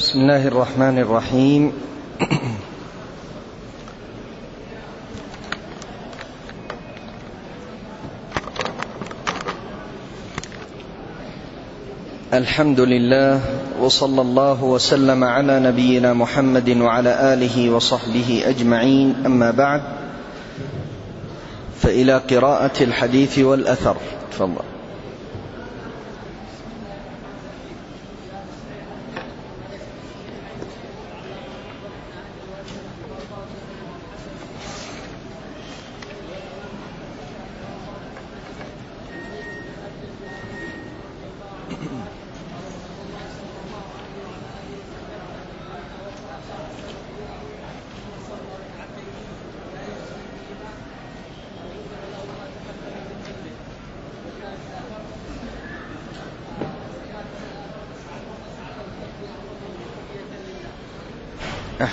بسم الله الرحمن الرحيم. الحمد لله وصلى الله وسلم على نبينا محمد وعلى آله وصحبه أجمعين. أما بعد فإلى قراءة الحديث والأثر. تفضل.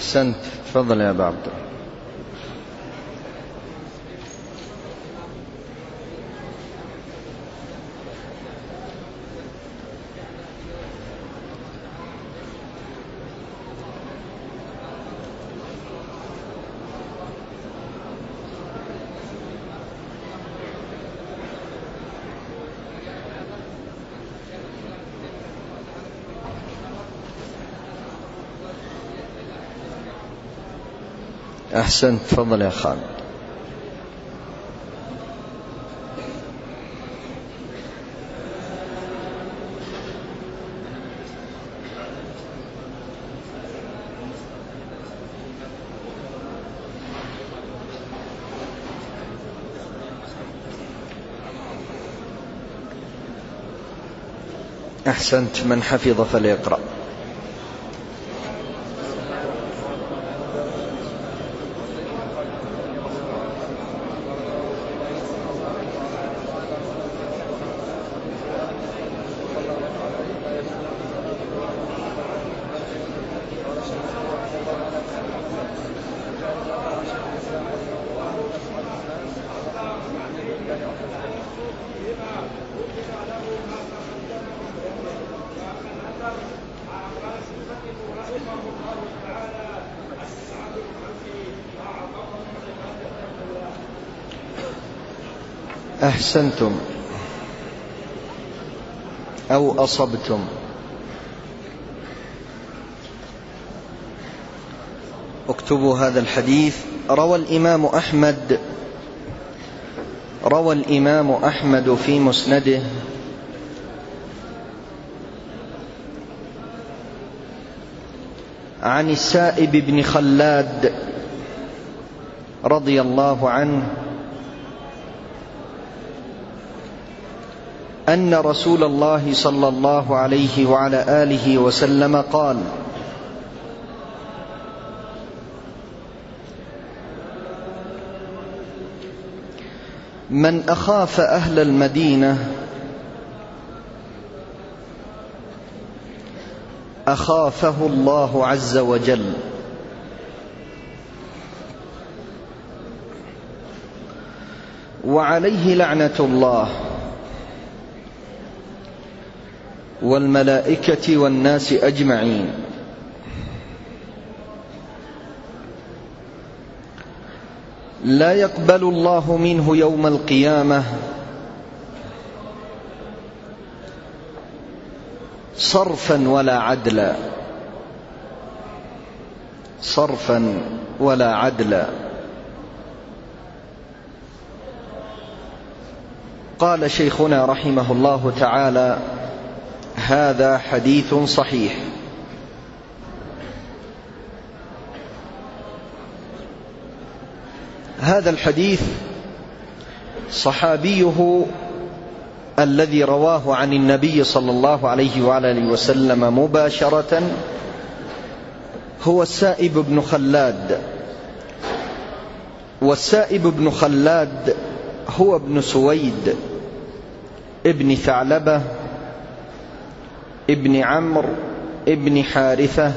أحسنت. تفضل يا أبا عبد أحسنت تفضل يا خالد. أحسنت. من حفظ فليقرأ. أحسنتم أو أصبتم. اكتبوا هذا الحديث. روى الإمام أحمد روى الإمام أحمد في مسنده. عن السائب بن خلاد رضي الله عنه أن رسول الله صلى الله عليه وعلى آله وسلم قال من أخاف أهل المدينة أخافه الله عز وجل. وعليه لعنة الله. والملائكة والناس أجمعين. لا يقبل الله منه يوم القيامة صرفا ولا عدلا. صرفا ولا عدلا. قال شيخنا رحمه الله تعالى هذا حديث صحيح. هذا الحديث صحابيه الذي رواه عن النبي صلى الله عليه وعلى آله وسلم مباشرة هو السائب بن خلاد. والسائب بن خلاد هو ابن سويد ابن ثعلبة ابن عمرو ابن حارثة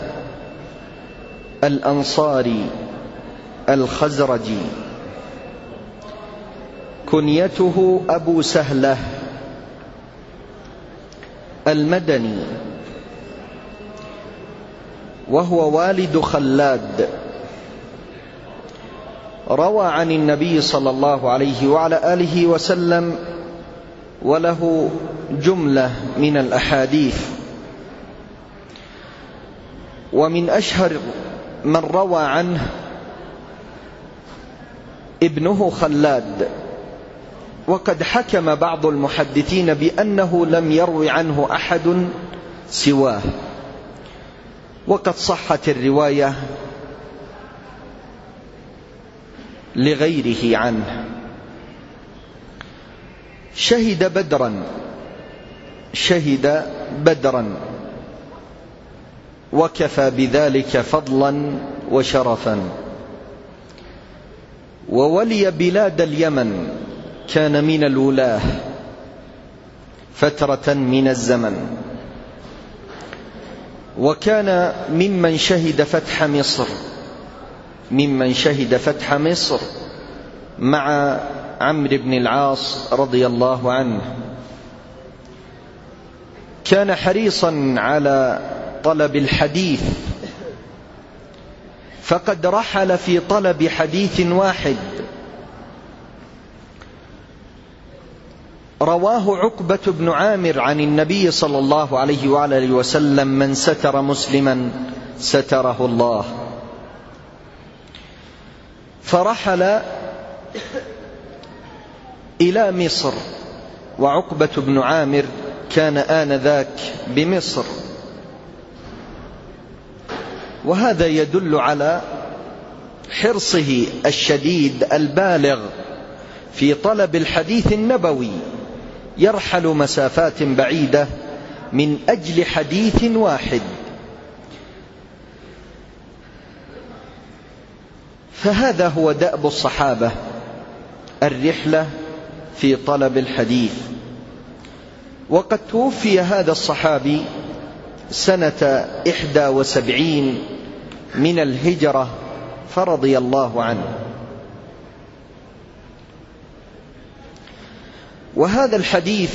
الأنصاري الخزرجي. كنيته أبو سهلة المدني. وهو والد خلاد. روى عن النبي صلى الله عليه وعلى آله وسلم وله جملة من الأحاديث. ومن أشهر من روى عنه ابنه خلاد وقد حكم بعض المحدثين بأنه لم يروي عنه أحد سواه. وقد صحت الرواية لغيره عنه. شهد بدرا شهد بدرا. وكفى بذلك فضلا وشرفا. وولي بلاد اليمن كان من الولاه فترة من الزمن. وكان ممن شهد فتح مصر ممن شهد فتح مصر مع عمرو بن العاص رضي الله عنه. كان حريصا على طلب الحديث. فقد رحل في طلب حديث واحد. رواه عقبة بن عامر عن النبي صلى الله عليه وعلى وسلم من ستر مسلما ستره الله. فرحل إلى مصر وعقبة بن عامر كان آنذاك بمصر. وهذا يدل على حرصه الشديد البالغ في طلب الحديث النبوي يرحل مسافات بعيدة من أجل حديث واحد. فهذا هو دأب الصحابة الرحلة في طلب الحديث. وقد توفي هذا الصحابي سنة إحدى وسبعين من الهجرة فرضي الله عنه. وهذا الحديث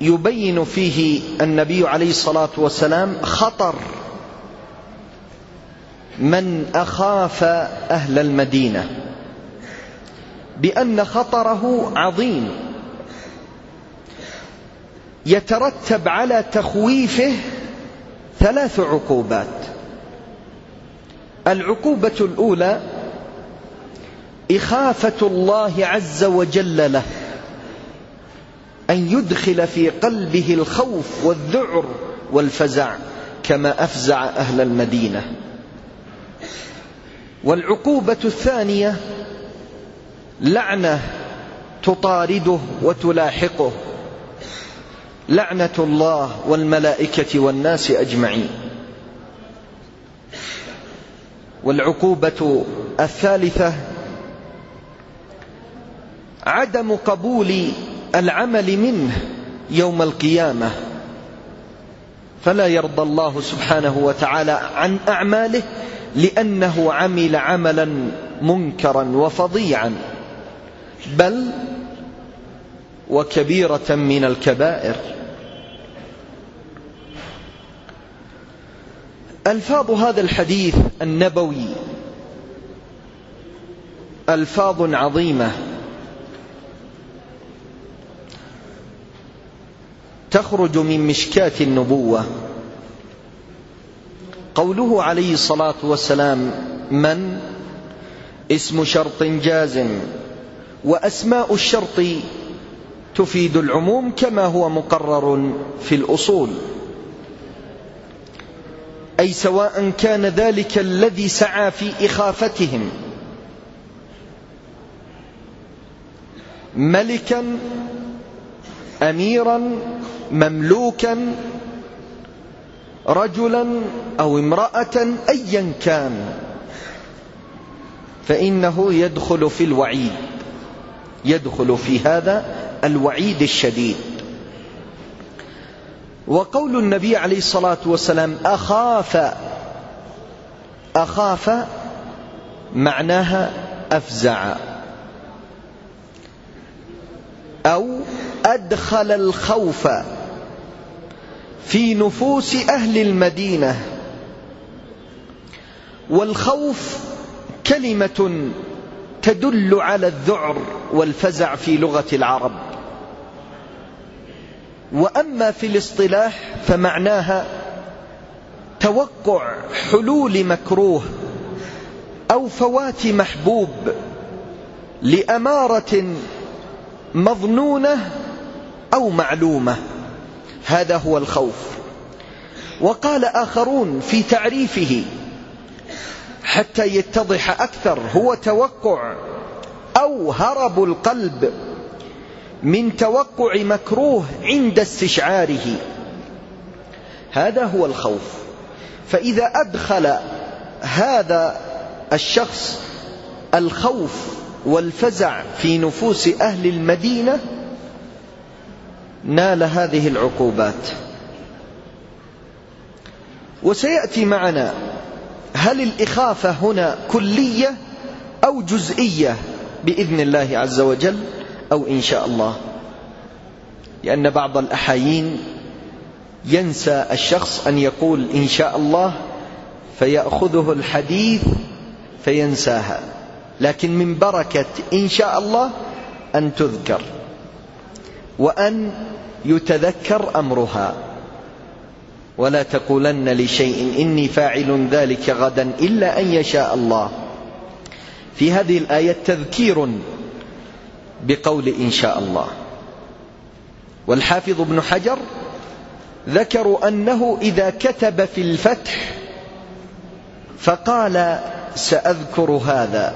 يبين فيه النبي عليه الصلاة والسلام خطر من أخاف أهل المدينة بأن خطره عظيم. يترتب على تخويفه ثلاث عقوبات. العقوبة الأولى إخافة الله عز وجل له أن يدخل في قلبه الخوف والذعر والفزع كما أفزع أهل المدينة. والعقوبة الثانية لعنة تطارده وتلاحقه. لعنة الله والملائكة والناس أجمعين. والعقوبة الثالثة عدم قبول العمل منه يوم القيامة. فلا يرضى الله سبحانه وتعالى عن أعماله لأنه عمل عملا منكرا وفظيعا. بل وكبيرة من الكبائر. ألفاظ هذا الحديث النبوي ألفاظ عظيمة. تخرج من مشكاة النبوة. قوله عليه الصلاة والسلام من؟ اسم شرط جازم. وأسماء الشرط تفيد العموم كما هو مقرر في الأصول. أي سواء كان ذلك الذي سعى في إخافتهم. ملكا أميرا مملوكا رجلا أو امرأة أيا كان. فإنه يدخل في الوعيد. يدخل في هذا الوعيد الشديد. وقول النبي عليه الصلاة والسلام أخاف أخاف معناها أفزع. أو أدخل الخوف في نفوس أهل المدينة. والخوف كلمة تدل على الذعر والفزع في لغة العرب. وأما في الاصطلاح فمعناها توقع حلول مكروه أو فوات محبوب لأمارة مظنونة أو معلومة. هذا هو الخوف. وقال آخرون في تعريفه حتى يتضح أكثر هو توقع أو هرب القلب من توقع مكروه عند استشعاره. هذا هو الخوف. فإذا أدخل هذا الشخص الخوف والفزع في نفوس أهل المدينة نال هذه العقوبات. وسيأتي معنا هل الإخافة هنا كلية أو جزئية بإذن الله عز وجل؟ أو إن شاء الله. لأن بعض الأحايين ينسى الشخص أن يقول إن شاء الله فيأخذه الحديث فينساها. لكن من بركة إن شاء الله أن تذكر وأن يتذكر أمرها. ولا تقولن لشيء إني فاعل ذلك غدا إلا أن يشاء الله. في هذه الآية تذكير بقول إن شاء الله. والحافظ ابن حجر ذكروا أنه إذا كتب في الفتح فقال سأذكر هذا.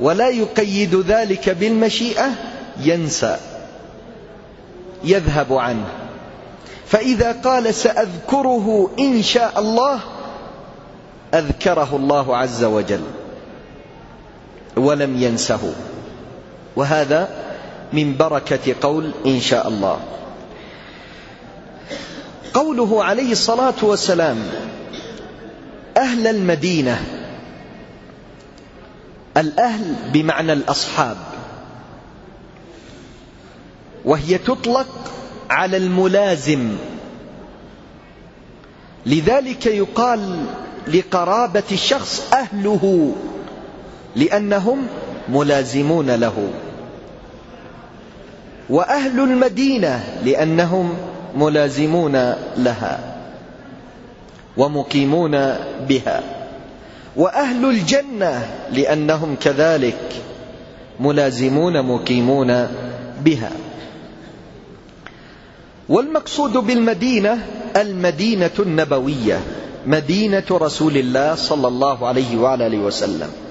ولا يقيد ذلك بالمشيئة ينسى يذهب عنه. فإذا قال سأذكره إن شاء الله أذكره الله عز وجل ولم ينسه. وهذا من بركة قول إن شاء الله. قوله عليه الصلاة والسلام أهل المدينة الأهل بمعنى الأصحاب وهي تطلق على الملازم. لذلك يقال لقرابة الشخص أهله لأنهم ملازمون له. وأهل المدينة لأنهم ملازمون لها ومقيمون بها. وأهل الجنة لأنهم كذلك ملازمون مقيمون بها. والمقصود بالمدينة المدينة النبوية مدينة رسول الله صلى الله عليه وعلى وسلم.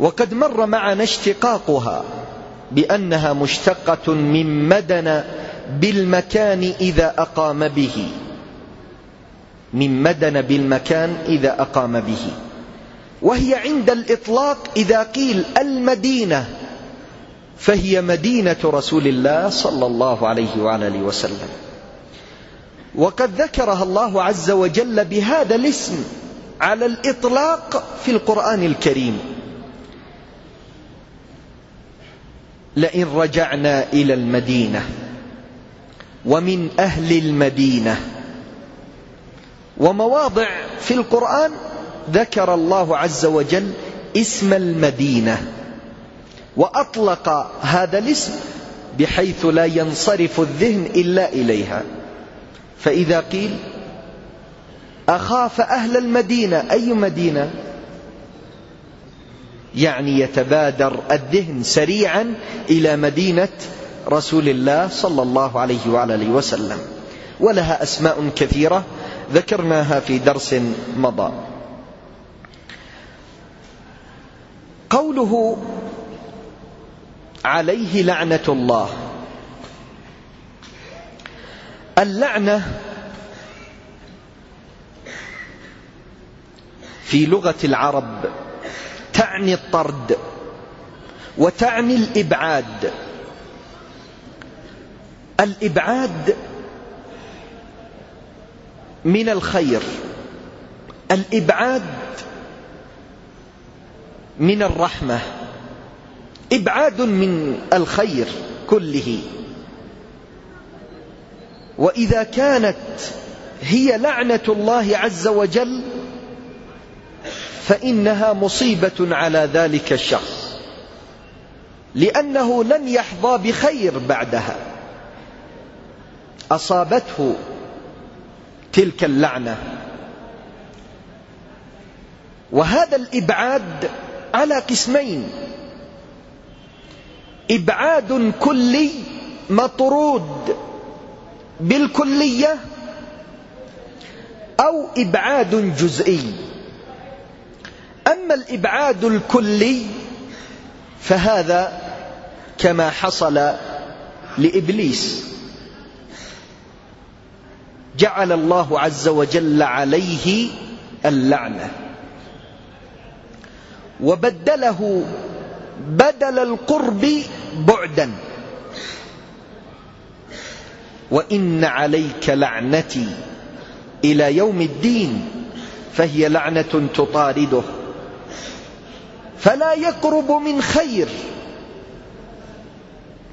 وقد مر معنا اشتقاقها بأنها مشتقة من مدن بالمكان إذا أقام به. من مدن بالمكان إذا أقام به. وهي عند الإطلاق إذا قيل المدينة. فهي مدينة رسول الله صلى الله عليه وعلى آله وسلم. وقد ذكرها الله عز وجل بهذا الاسم على الإطلاق في القرآن الكريم. لئن رجعنا إلى المدينة ومن أهل المدينة. ومواضع في القرآن ذكر الله عز وجل اسم المدينة وأطلق هذا الاسم بحيث لا ينصرف الذهن إلا إليها. فإذا قيل أخاف أهل المدينة أي مدينة؟ يعني يتبادر الذهن سريعا إلى مدينة رسول الله صلى الله عليه وعلى آله وسلم. ولها أسماء كثيرة ذكرناها في درس مضى. قوله عليه لعنة الله. اللعنة في لغة العرب تعني الطرد وتعني الإبعاد. الإبعاد من الخير الإبعاد من الرحمة. إبعاد من الخير كله. وإذا كانت هي لعنة الله عز وجل فإنها مصيبة على ذلك الشخص لأنه لن يحظى بخير بعدها. أصابته تلك اللعنة. وهذا الإبعاد على قسمين. إبعاد كلي مطرود بالكلية أو إبعاد جزئي. أما الإبعاد الكلي فهذا كما حصل لإبليس. جعل الله عز وجل عليه اللعنة. وبدله بدل القرب بعدا. وإن عليك لعنتي إلى يوم الدين فهي لعنة تطارده. فلا يقرب من خير.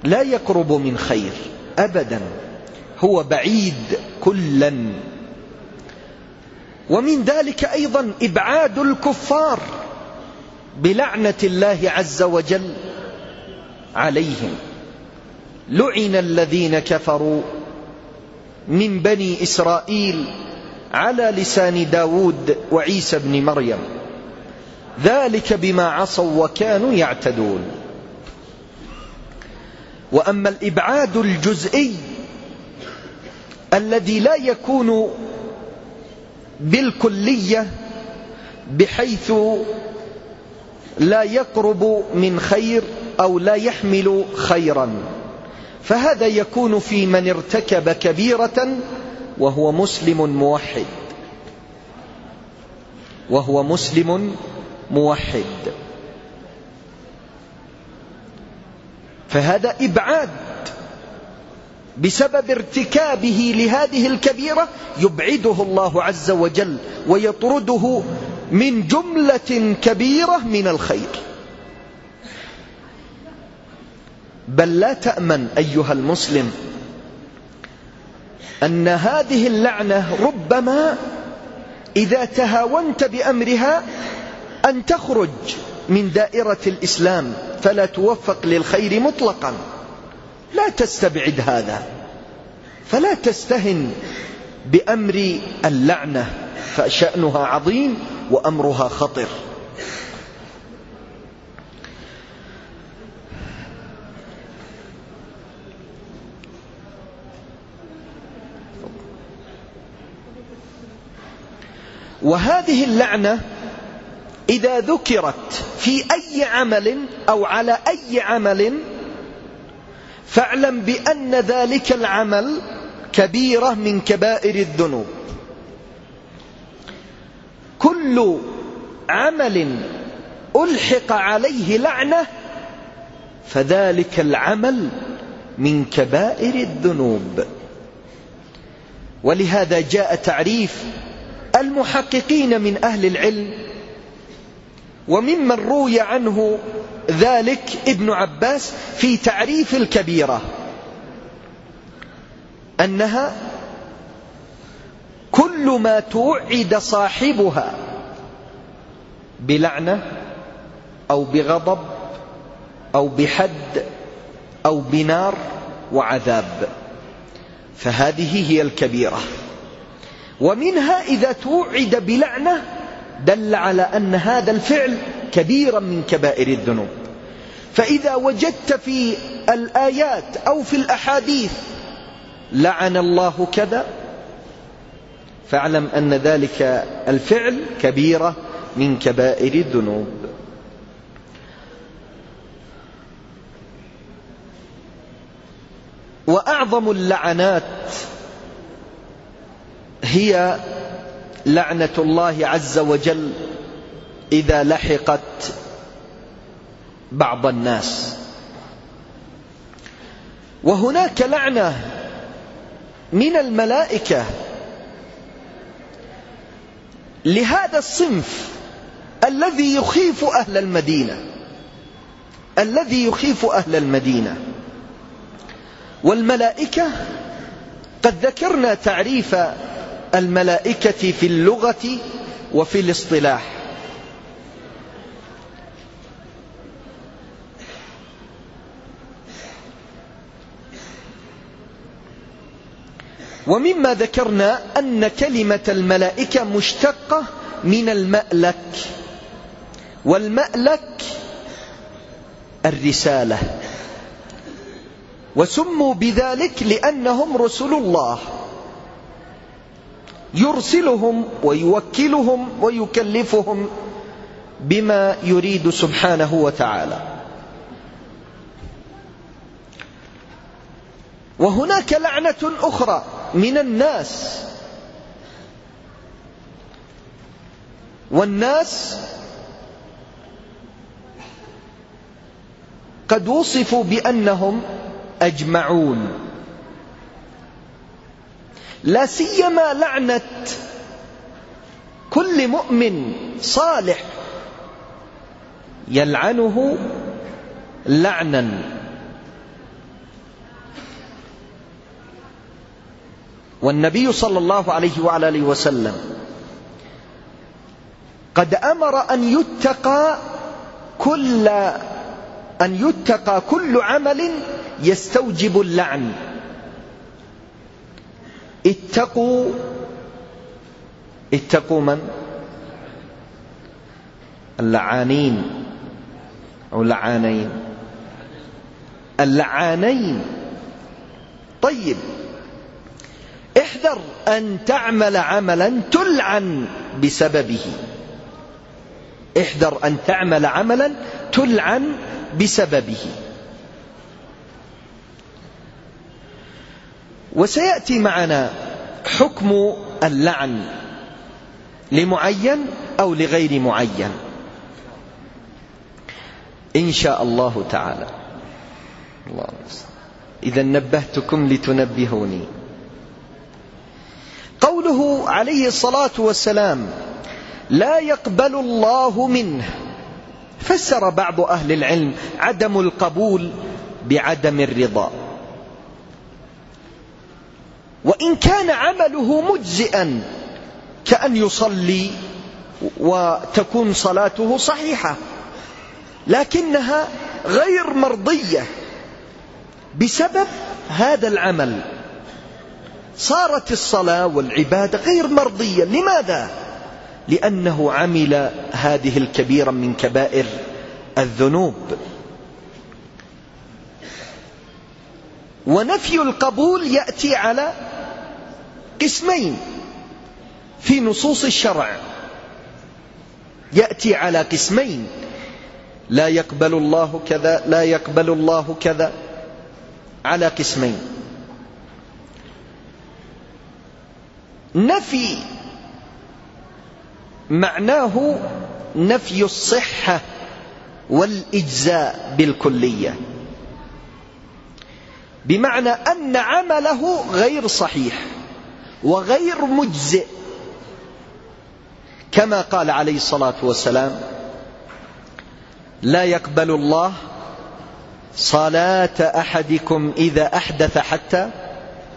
لا يقرب من خير أبدا. هو بعيد كلا. ومن ذلك أيضا إبعاد الكفار بلعنة الله عز وجل عليهم. لعن الذين كفروا من بني إسرائيل على لسان داود وعيسى بن مريم. ذلك بما عصوا وكانوا يعتدون. وأما الإبعاد الجزئي الذي لا يكون بالكلية بحيث لا يقرب من خير أو لا يحمل خيرا. فهذا يكون في من ارتكب كبيرة وهو مسلم موحد. وهو مسلم موحد. فهذا إبعاد بسبب ارتكابه لهذه الكبيرة يبعده الله عز وجل ويطرده من جملة كبيرة من الخير. بل لا تأمن أيها المسلم أن هذه اللعنة ربما إذا تهاونت بأمرها أن تخرج من دائرة الإسلام فلا توفق للخير مطلقا. لا تستبعد هذا. فلا تستهن بأمر اللعنة فشأنها عظيم وأمرها خطر. وهذه اللعنة إذا ذكرت في أي عمل أو على أي عمل فاعلم بأن ذلك العمل كبيرة من كبائر الذنوب. كل عمل ألحق عليه لعنة فذلك العمل من كبائر الذنوب. ولهذا جاء تعريف المحققين من أهل العلم وممن روي عنه ذلك ابن عباس في تعريف الكبيرة أنها كل ما توعد صاحبها بلعنة أو بغضب أو بحد أو بنار وعذاب. فهذه هي الكبيرة. ومنها إذا توعد بلعنة دل على أن هذا الفعل كبيرا من كبائر الذنوب. فإذا وجدت في الآيات أو في الأحاديث لعن الله كذا فاعلم أن ذلك الفعل كبيرة من كبائر الذنوب. وأعظم اللعنات هي لعنة الله عز وجل إذا لحقت بعض الناس. وهناك لعنة من الملائكة لهذا الصنف الذي يخيف أهل المدينة الذي يخيف أهل المدينة. والملائكة قد ذكرنا تعريف الملائكة في اللغة وفي الاصطلاح. ومما ذكرنا أن كلمة الملائكة مشتقة من المألك والمألك الرسالة. وسموا بذلك لأنهم رسل الله. يرسلهم ويوكلهم ويكلفهم بما يريد سبحانه وتعالى. وهناك لعنة أخرى من الناس. والناس قد وصفوا بأنهم أجمعون. لا سيما لعنة كل مؤمن صالح يلعنه لعنا. والنبي صلى الله عليه وعلى آله وسلم قد أمر أن يتقى كل أن يتقى كل عمل يستوجب اللعن. اتقوا اتقوا من؟ اللعانين أو لعانين. اللعانين. طيب. احذر أن تعمل عملا تلعن بسببه. احذر أن تعمل عملا تلعن بسببه. وسيأتي معنا حكم اللعن لمعين أو لغير معين. إن شاء الله تعالى. الله إذا نبهتكم لتنبهوني. قوله عليه الصلاة والسلام لا يقبل الله منه. فسر بعض أهل العلم عدم القبول بعدم الرضا. وإن كان عمله مجزئا كأن يصلي وتكون صلاته صحيحة لكنها غير مرضية بسبب هذا العمل. صارت الصلاة والعبادة غير مرضية. لماذا؟ لأنه عمل هذه الكبيرة من كبائر الذنوب. ونفي القبول يأتي على قسمين في نصوص الشرع. يأتي على قسمين. لا يقبل الله كذا لا يقبل الله كذا. على قسمين. نفي معناه نفي الصحة والإجزاء بالكلية. بمعنى أن عمله غير صحيح. وغير مجزئ. كما قال عليه الصلاة والسلام لا يقبل الله صلاة أحدكم إذا أحدث حتى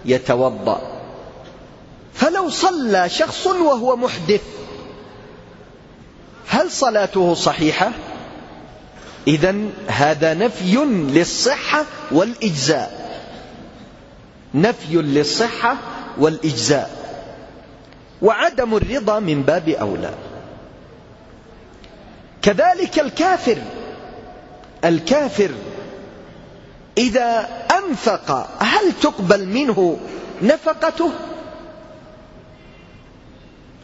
يتوضأ. فلو صلى شخص وهو محدث هل صلاته صحيحة؟ إذا هذا نفي للصحة والإجزاء. نفي للصحة والإجزاء. وعدم الرضا من باب أولى. كذلك الكافر الكافر إذا أنفق هل تقبل منه نفقته؟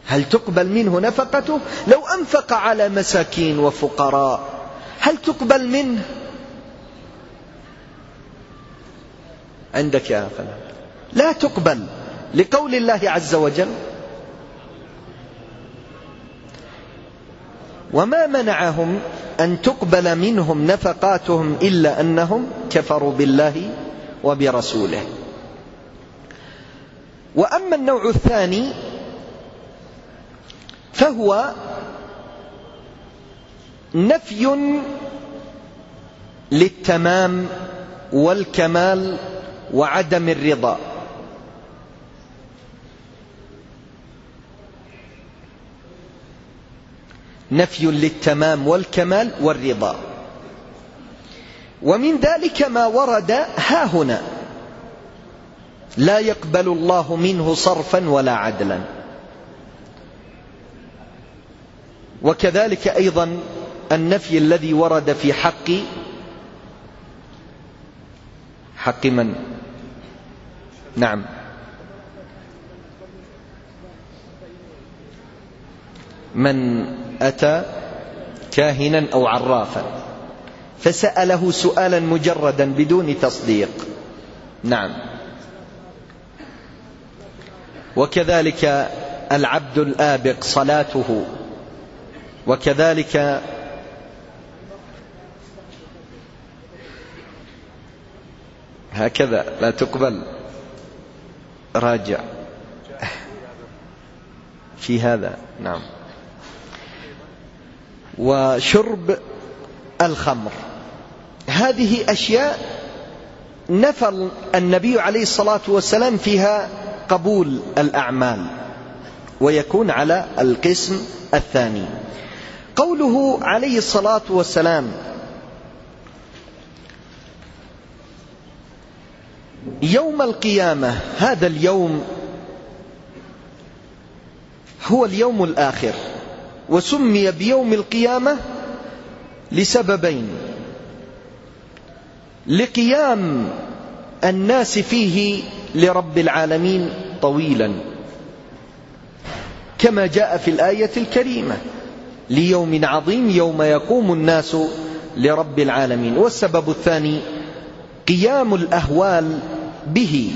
هل تقبل منه نفقته؟ لو أنفق على مساكين وفقراء هل تقبل منه؟ عندك يا فلان لا تقبل. لقول الله عز وجل وما منعهم أن تقبل منهم نفقاتهم إلا أنهم كفروا بالله وبرسوله. وأما النوع الثاني فهو نفي للتمام والكمال وعدم الرضا. نفي للتمام والكمال والرضا. ومن ذلك ما ورد ها هنا. لا يقبل الله منه صرفا ولا عدلا. وكذلك أيضا النفي الذي ورد في حق حق من؟ نعم. من أتى كاهنا أو عرافا فسأله سؤالا مجردا بدون تصديق. نعم. وكذلك العبد الآبق صلاته. وكذلك هكذا لا تقبل. راجع. في هذا نعم. وشرب الخمر. هذه أشياء نفى النبي عليه الصلاة والسلام فيها قبول الأعمال ويكون على القسم الثاني. قوله عليه الصلاة والسلام يوم القيامة هذا اليوم هو اليوم الآخر. وسمي بيوم القيامة لسببين. لقيام الناس فيه لرب العالمين طويلا. كما جاء في الآية الكريمة ليوم عظيم يوم يقوم الناس لرب العالمين. والسبب الثاني قيام الأهوال به.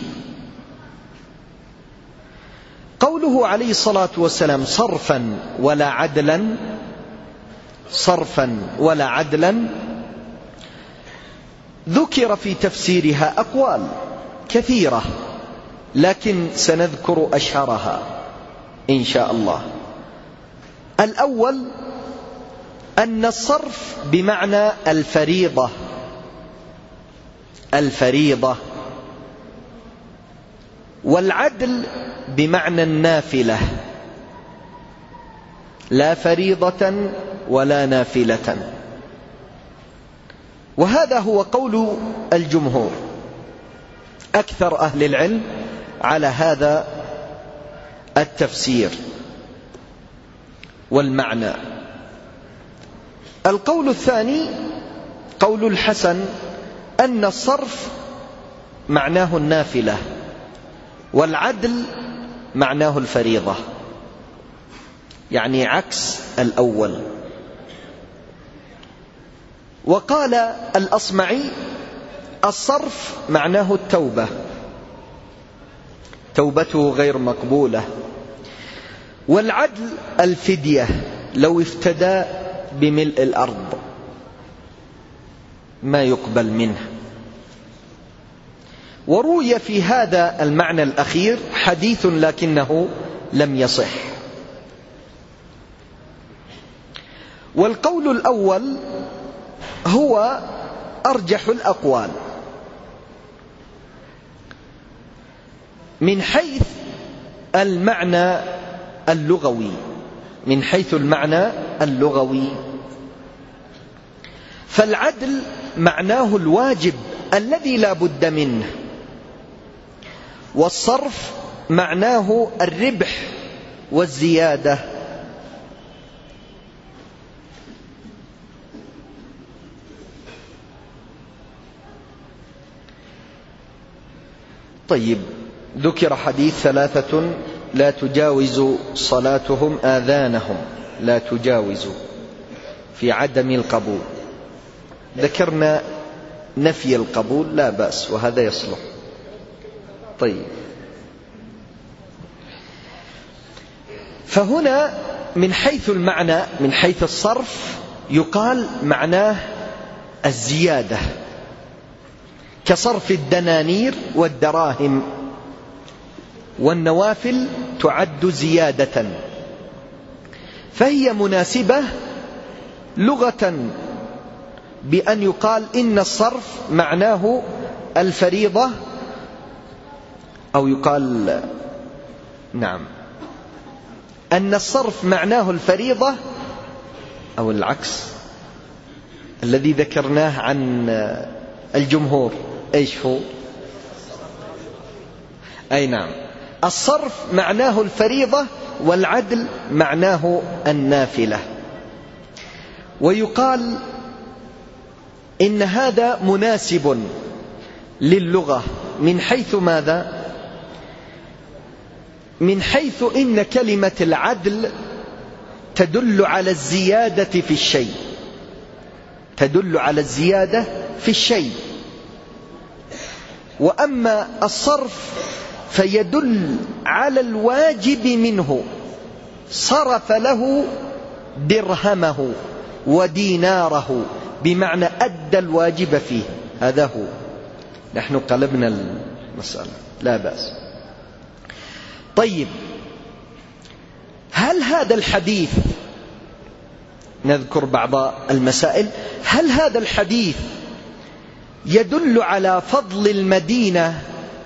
قوله عليه الصلاة والسلام صرفا ولا عدلا صرفا ولا عدلا ذكر في تفسيرها أقوال كثيرة لكن سنذكر أشهرها إن شاء الله. الأول أن الصرف بمعنى الفريضة الفريضة. والعدل بمعنى النافلة. لا فريضة ولا نافلة. وهذا هو قول الجمهور. أكثر أهل العلم على هذا التفسير والمعنى. القول الثاني قول الحسن أن الصرف معناه النافلة. والعدل معناه الفريضة. يعني عكس الأول. وقال الأصمعي الصرف معناه التوبة. توبته غير مقبولة. والعدل الفدية لو افتدى بملء الأرض. ما يقبل منه. وروي في هذا المعنى الأخير حديث لكنه لم يصح. والقول الأول هو أرجح الأقوال. من حيث المعنى اللغوي. من حيث المعنى اللغوي. فالعدل معناه الواجب الذي لا بد منه. والصرف معناه الربح والزيادة. طيب ذكر حديث ثلاثة لا تجاوز صلاتهم آذانهم. لا تجاوز في عدم القبول. ذكرنا نفي القبول لا بأس وهذا يصلح. طيب. فهنا من حيث المعنى من حيث الصرف يقال معناه الزيادة. كصرف الدنانير والدراهم والنوافل تعد زيادة. فهي مناسبة لغة بأن يقال إن الصرف معناه الفريضة أو يقال نعم. أن الصرف معناه الفريضة أو العكس. الذي ذكرناه عن الجمهور. إيش هو؟ أي نعم. الصرف معناه الفريضة والعدل معناه النافلة. ويقال إن هذا مناسب للغة. من حيث ماذا؟ من حيث إن كلمة العدل تدل على الزيادة في الشيء. تدل على الزيادة في الشيء. وأما الصرف فيدل على الواجب منه. صرف له درهمه وديناره بمعنى أدى الواجب فيه. هذا هو. نحن قلبنا المسألة. لا بأس. طيب. هل هذا الحديث نذكر بعض المسائل هل هذا الحديث يدل على فضل المدينة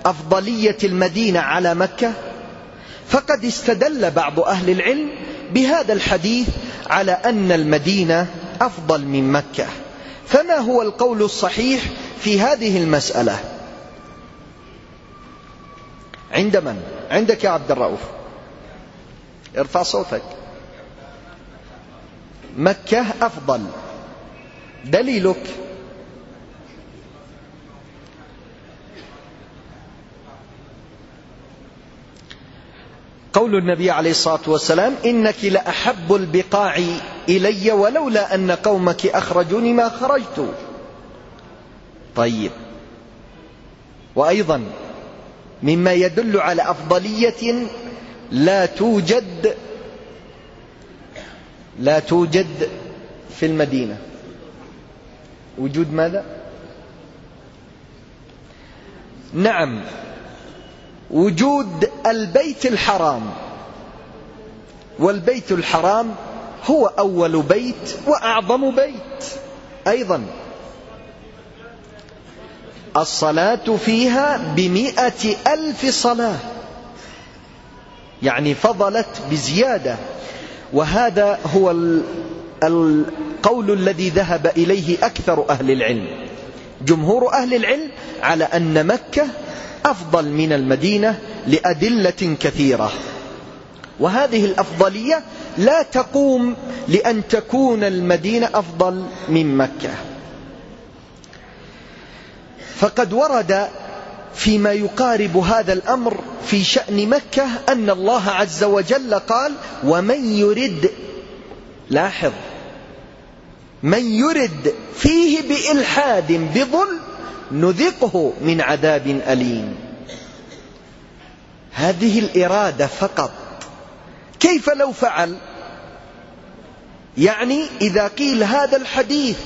أفضلية المدينة على مكة؟ فقد استدل بعض أهل العلم بهذا الحديث على أن المدينة أفضل من مكة. فما هو القول الصحيح في هذه المسألة؟ عند من؟ عندك يا عبد الرؤوف. ارفع صوتك. مكة أفضل. دليلك. قول النبي عليه الصلاة والسلام إنك لأحب البقاع إلي ولولا أن قومك أخرجوني ما خرجت. طيب. وأيضا مما يدل على أفضلية لا توجد لا توجد في المدينة. وجود ماذا؟ نعم وجود البيت الحرام. والبيت الحرام هو أول بيت وأعظم بيت أيضا. الصلاة فيها بمئة ألف صلاة. يعني فضلت بزيادة. وهذا هو القول الذي ذهب إليه أكثر أهل العلم. جمهور أهل العلم على أن مكة أفضل من المدينة لأدلة كثيرة. وهذه الأفضلية لا تقوم لأن تكون المدينة أفضل من مكة. فقد ورد فيما يقارب هذا الأمر في شأن مكة أن الله عز وجل قال ومن يرد لاحظ. من يرد فيه بإلحاد بظلم نذقه من عذاب أليم. هذه الإرادة فقط. كيف لو فعل؟ يعني إذا قيل هذا الحديث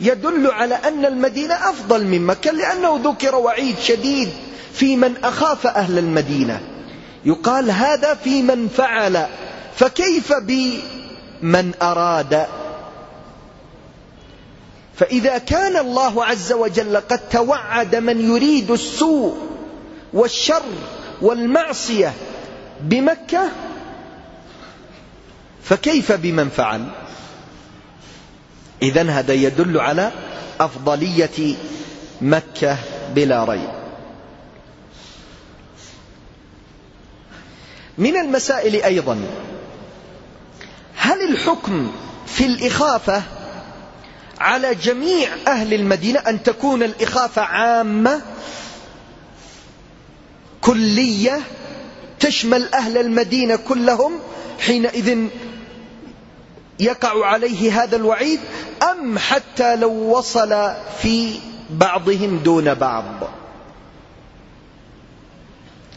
يدل على أن المدينة أفضل من مكة لأنه ذكر وعيد شديد في من أخاف أهل المدينة. يقال هذا في من فعل فكيف بمن أراد؟ فإذا كان الله عز وجل قد توعد من يريد السوء والشر والمعصية بمكة فكيف بمن فعل؟ إذا هذا يدل على أفضلية مكة بلا ريب. من المسائل أيضا هل الحكم في الإخافة على جميع أهل المدينة أن تكون الإخافة عامة كلية تشمل أهل المدينة كلهم؟ حينئذ يقع عليه هذا الوعيد أم حتى لو وصل في بعضهم دون بعض؟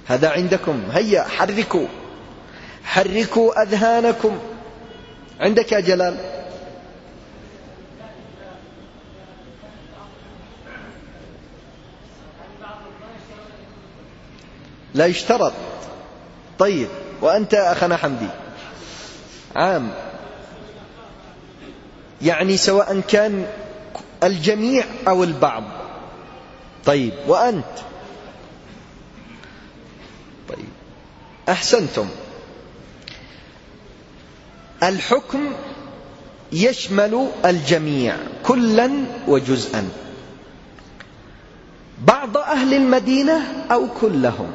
هذا عندكم. هيا حركوا. حركوا أذهانكم. عندك يا جلال؟ لا يشترط طيب وأنت أخنا حمدي؟ عام. يعني سواء كان الجميع أو البعض. طيب وأنت؟ طيب أحسنتم. الحكم يشمل الجميع كلا وجزءا. بعض أهل المدينة أو كلهم.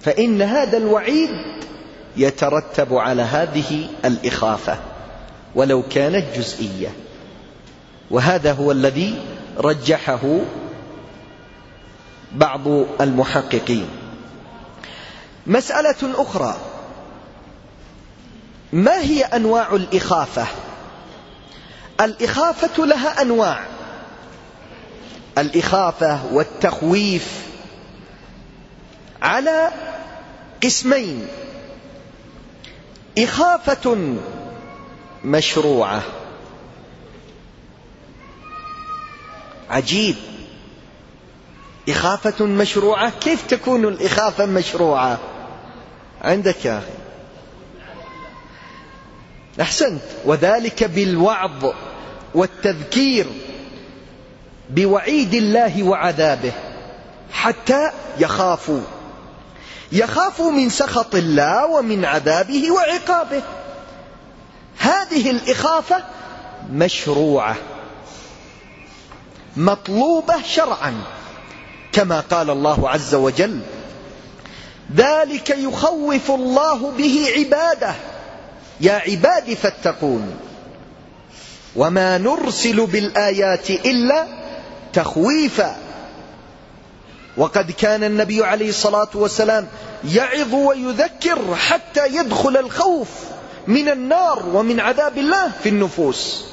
فإن هذا الوعيد يترتب على هذه الإخافة. ولو كانت جزئية. وهذا هو الذي رجحه بعض المحققين. مسألة أخرى. ما هي أنواع الإخافة؟ الإخافة لها أنواع. الإخافة والتخويف على قسمين. إخافة مشروعة. عجيب. إخافة مشروعة؟ كيف تكون الإخافة مشروعة؟ عندك يا أخي. أحسنت. وذلك بالوعظ والتذكير بوعيد الله وعذابه. حتى يخافوا. يخافوا من سخط الله ومن عذابه وعقابه. هذه الإخافة مشروعة مطلوبة شرعا كما قال الله عز وجل ذلك يخوف الله به عباده. يا عباد فاتقون وما نرسل بالآيات إلا تخويفا. وقد كان النبي عليه الصلاة والسلام يعظ ويذكر حتى يدخل الخوف. من النار ومن عذاب الله في النفوس.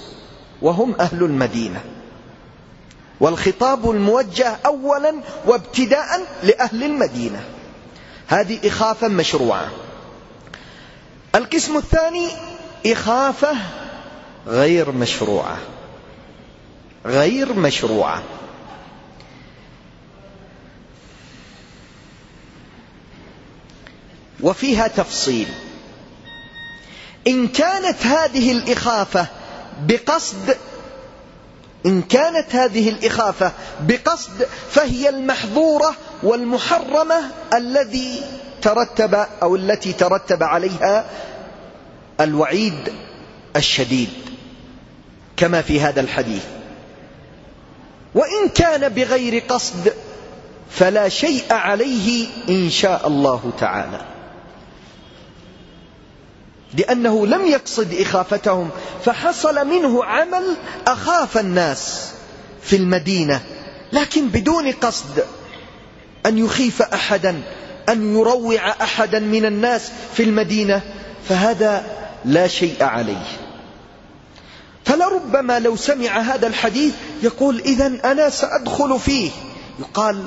وهم أهل المدينة. والخطاب الموجه أولا وابتداء لأهل المدينة. هذه إخافة مشروعة. القسم الثاني إخافة غير مشروعة. غير مشروعة. وفيها تفصيل. إن كانت هذه الإخافة بقصد إن كانت هذه الإخافة بقصد فهي المحظورة والمحرمة الذي ترتب أو التي ترتب عليها الوعيد الشديد كما في هذا الحديث. وإن كان بغير قصد فلا شيء عليه إن شاء الله تعالى. لأنه لم يقصد إخافتهم فحصل منه عمل أخاف الناس في المدينة لكن بدون قصد أن يخيف أحدا أن يروع أحدا من الناس في المدينة فهذا لا شيء عليه. فلربما لو سمع هذا الحديث يقول إذا أنا سأدخل فيه. يقال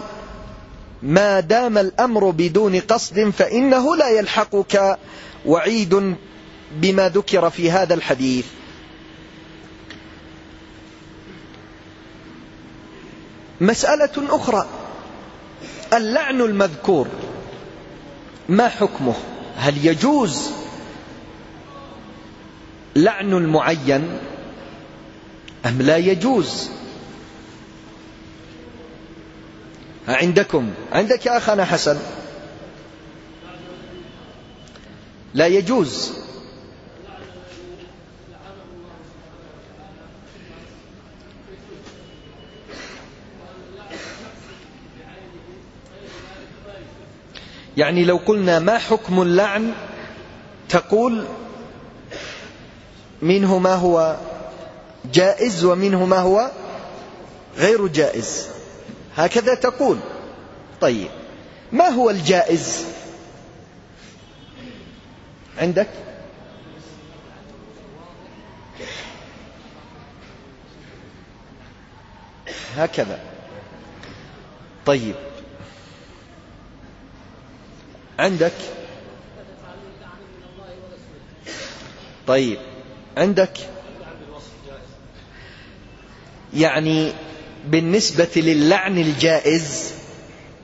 ما دام الأمر بدون قصد فإنه لا يلحقك وعيد بما ذكر في هذا الحديث. مسألة أخرى اللعن المذكور ما حكمه؟ هل يجوز لعن المعين أم لا يجوز؟ عندكم عندك يا أخانا حسن؟ لا يجوز. يعني لو قلنا ما حكم اللعن تقول منه ما هو جائز ومنه ما هو غير جائز. هكذا تقول. طيب ما هو الجائز؟ عندك؟ هكذا. طيب. عندك؟ طيب عندك؟ يعني بالنسبة للعن الجائز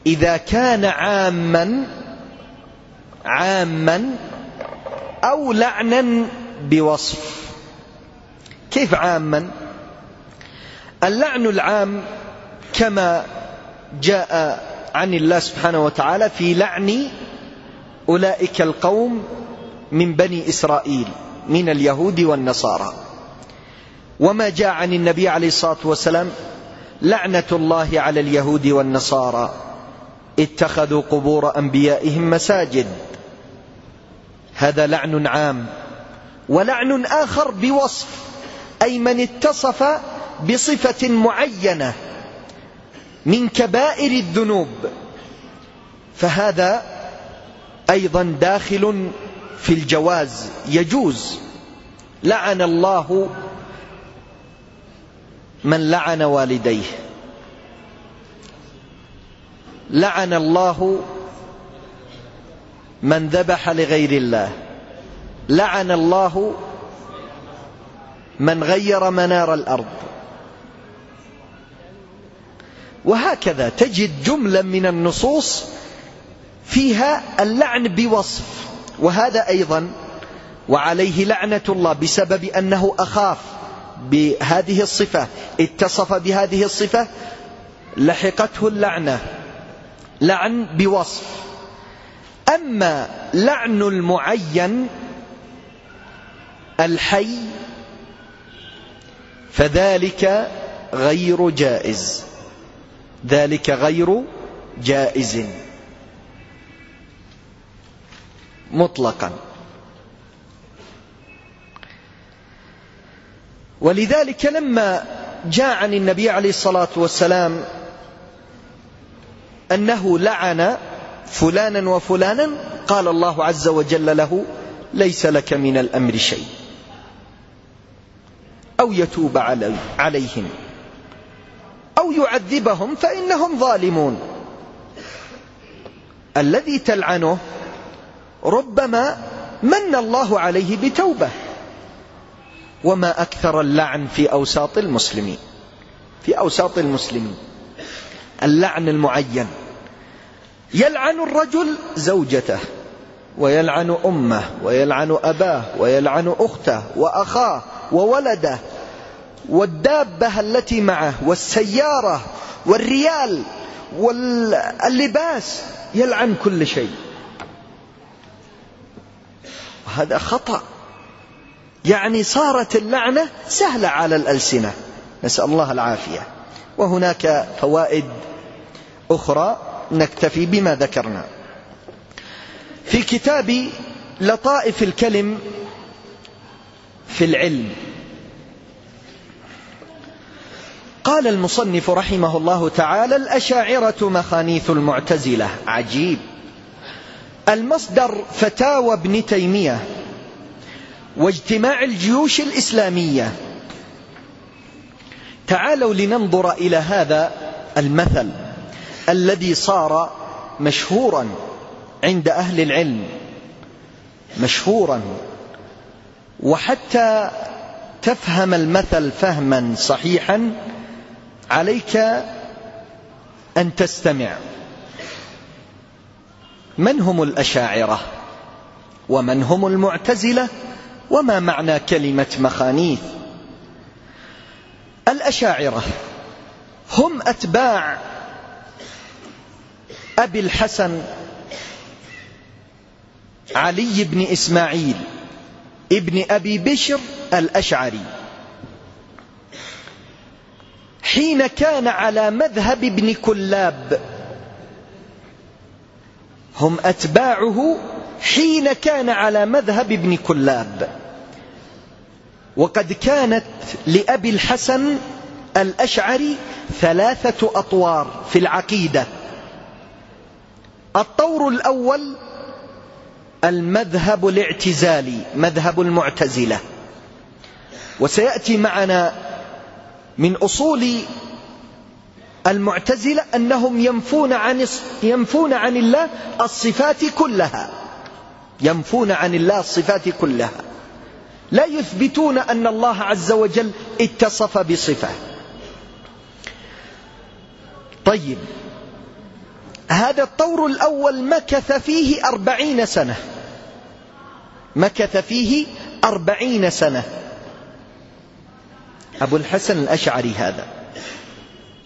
إذا كان عاما عاما أو لعنا بوصف. كيف عاما؟ اللعن العام كما جاء عن الله سبحانه وتعالى في لعن أولئك القوم من بني إسرائيل من اليهود والنصارى. وما جاء عن النبي عليه الصلاة والسلام لعنة الله على اليهود والنصارى اتخذوا قبور أنبيائهم مساجد. هذا لعن عام ولعن آخر بوصف أي من اتصف بصفة معينة من كبائر الذنوب. فهذا أيضا داخل في الجواز يجوز. لعن الله من لعن والديه. لعن الله من ذبح لغير الله. لعن الله من غير منار الأرض. وهكذا تجد جملة من النصوص فيها اللعن بوصف. وهذا أيضا وعليه لعنة الله بسبب أنه أخاف بهذه الصفة اتصف بهذه الصفة لحقته اللعنة. لعن بوصف. أما لعن المعين الحي فذلك غير جائز. ذلك غير جائز. مطلقا. ولذلك لما جاء عن النبي عليه الصلاة والسلام أنه لعن فلانا وفلانا قال الله عز وجل له ليس لك من الأمر شيء. أو يتوب عليهم. أو يعذبهم فإنهم ظالمون. الذي تلعنه ربما من الله عليه بتوبة. وما أكثر اللعن في أوساط المسلمين. في أوساط المسلمين. اللعن المعين. يلعن الرجل زوجته ويلعن أمه ويلعن أباه ويلعن أخته وأخاه وولده والدابة التي معه والسيارة والريال واللباس يلعن كل شيء. وهذا خطأ. يعني صارت اللعنة سهلة على الألسنة. نسأل الله العافية. وهناك فوائد أخرى نكتفي بما ذكرنا. في كتاب لطائف الكلم في العلم. قال المصنف رحمه الله تعالى الأشاعرة مخانيث المعتزلة. عجيب. المصدر فتاوى ابن تيمية واجتماع الجيوش الإسلامية. تعالوا لننظر إلى هذا المثل الذي صار مشهورا عند أهل العلم مشهورا. وحتى تفهم المثل فهما صحيحا عليك أن تستمع. من هم الأشاعرة؟ ومن هم المعتزلة؟ وما معنى كلمة مخانيث؟ الأشاعرة هم أتباع أبي الحسن علي بن إسماعيل ابن أبي بشر الأشعري. حين كان على مذهب ابن كلاب هم أتباعه حين كان على مذهب ابن كلاب. وقد كانت لأبي الحسن الأشعري ثلاثة أطوار في العقيدة. الطور الأول المذهب الاعتزالي مذهب المعتزلة. وسيأتي معنا من أصول المعتزلة أنهم ينفون عن, ينفون عن الله الصفات كلها. ينفون عن الله الصفات كلها. لا يثبتون أن الله عز وجل اتصف بصفة. طيب. هذا الطور الأول مكث فيه أربعين سنة. مكث فيه أربعين سنة. أبو الحسن الأشعري هذا.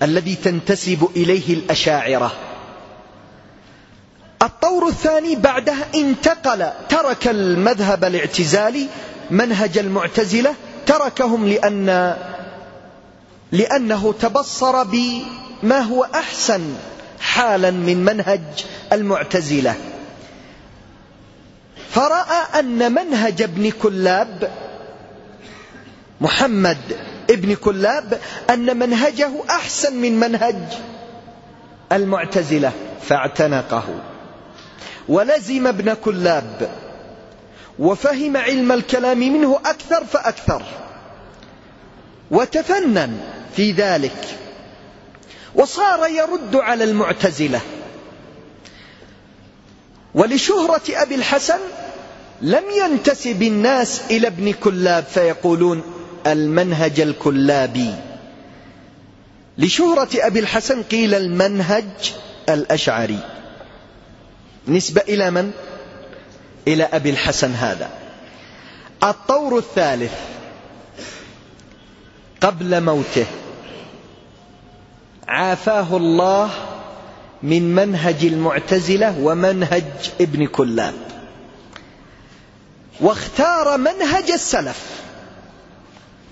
الذي تنتسب إليه الأشاعرة. الطور الثاني بعدها انتقل ترك المذهب الاعتزالي منهج المعتزلة تركهم لأن لأنه تبصر بما هو أحسن حالا من منهج المعتزلة. فرأى أن منهج ابن كلاب محمد ابن كلاب أن منهجه أحسن من منهج المعتزلة فاعتنقه. ولزم ابن كلاب وفهم علم الكلام منه أكثر فأكثر. وتفنن في ذلك. وصار يرد على المعتزلة. ولشهرة أبي الحسن لم ينتسب الناس إلى ابن كلاب فيقولون المنهج الكلابي. لشهرة أبي الحسن قيل المنهج الأشعري. نسبة إلى من؟ إلى أبي الحسن هذا. الطور الثالث. قبل موته. عافاه الله من منهج المعتزلة ومنهج ابن كلاب. واختار منهج السلف.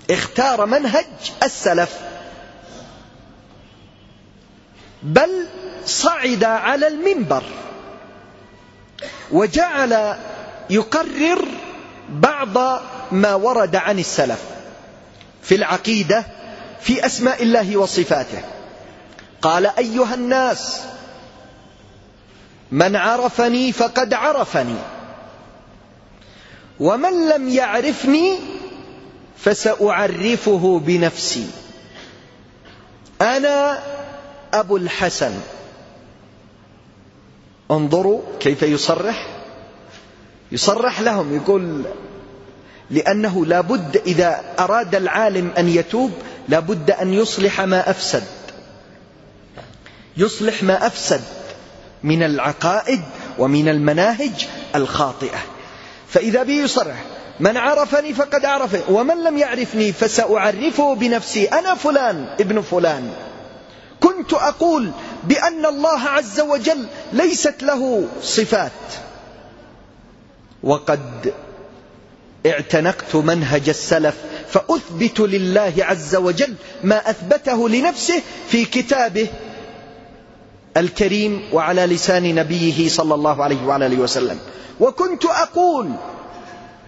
اختار منهج السلف. بل صعد على المنبر وجعل يقرر بعض ما ورد عن السلف في العقيدة في أسماء الله وصفاته. قال أيها الناس من عرفني فقد عرفني ومن لم يعرفني فسأعرفه بنفسي. أنا أبو الحسن. انظروا كيف يصرح. يصرح لهم يقول لأنه لابد إذا أراد العالم أن يتوب لابد أن يصلح ما أفسد. يصلح ما أفسد من العقائد ومن المناهج الخاطئة. فإذا به يصرح من عرفني فقد عرفني ومن لم يعرفني فسأعرفه بنفسي. أنا فلان ابن فلان. كنت أقول بأن الله عز وجل ليست له صفات. وقد اعتنقت منهج السلف فأثبت لله عز وجل ما أثبته لنفسه في كتابه الكريم وعلى لسان نبيه صلى الله عليه وعلى آله وسلم. وكنت أقول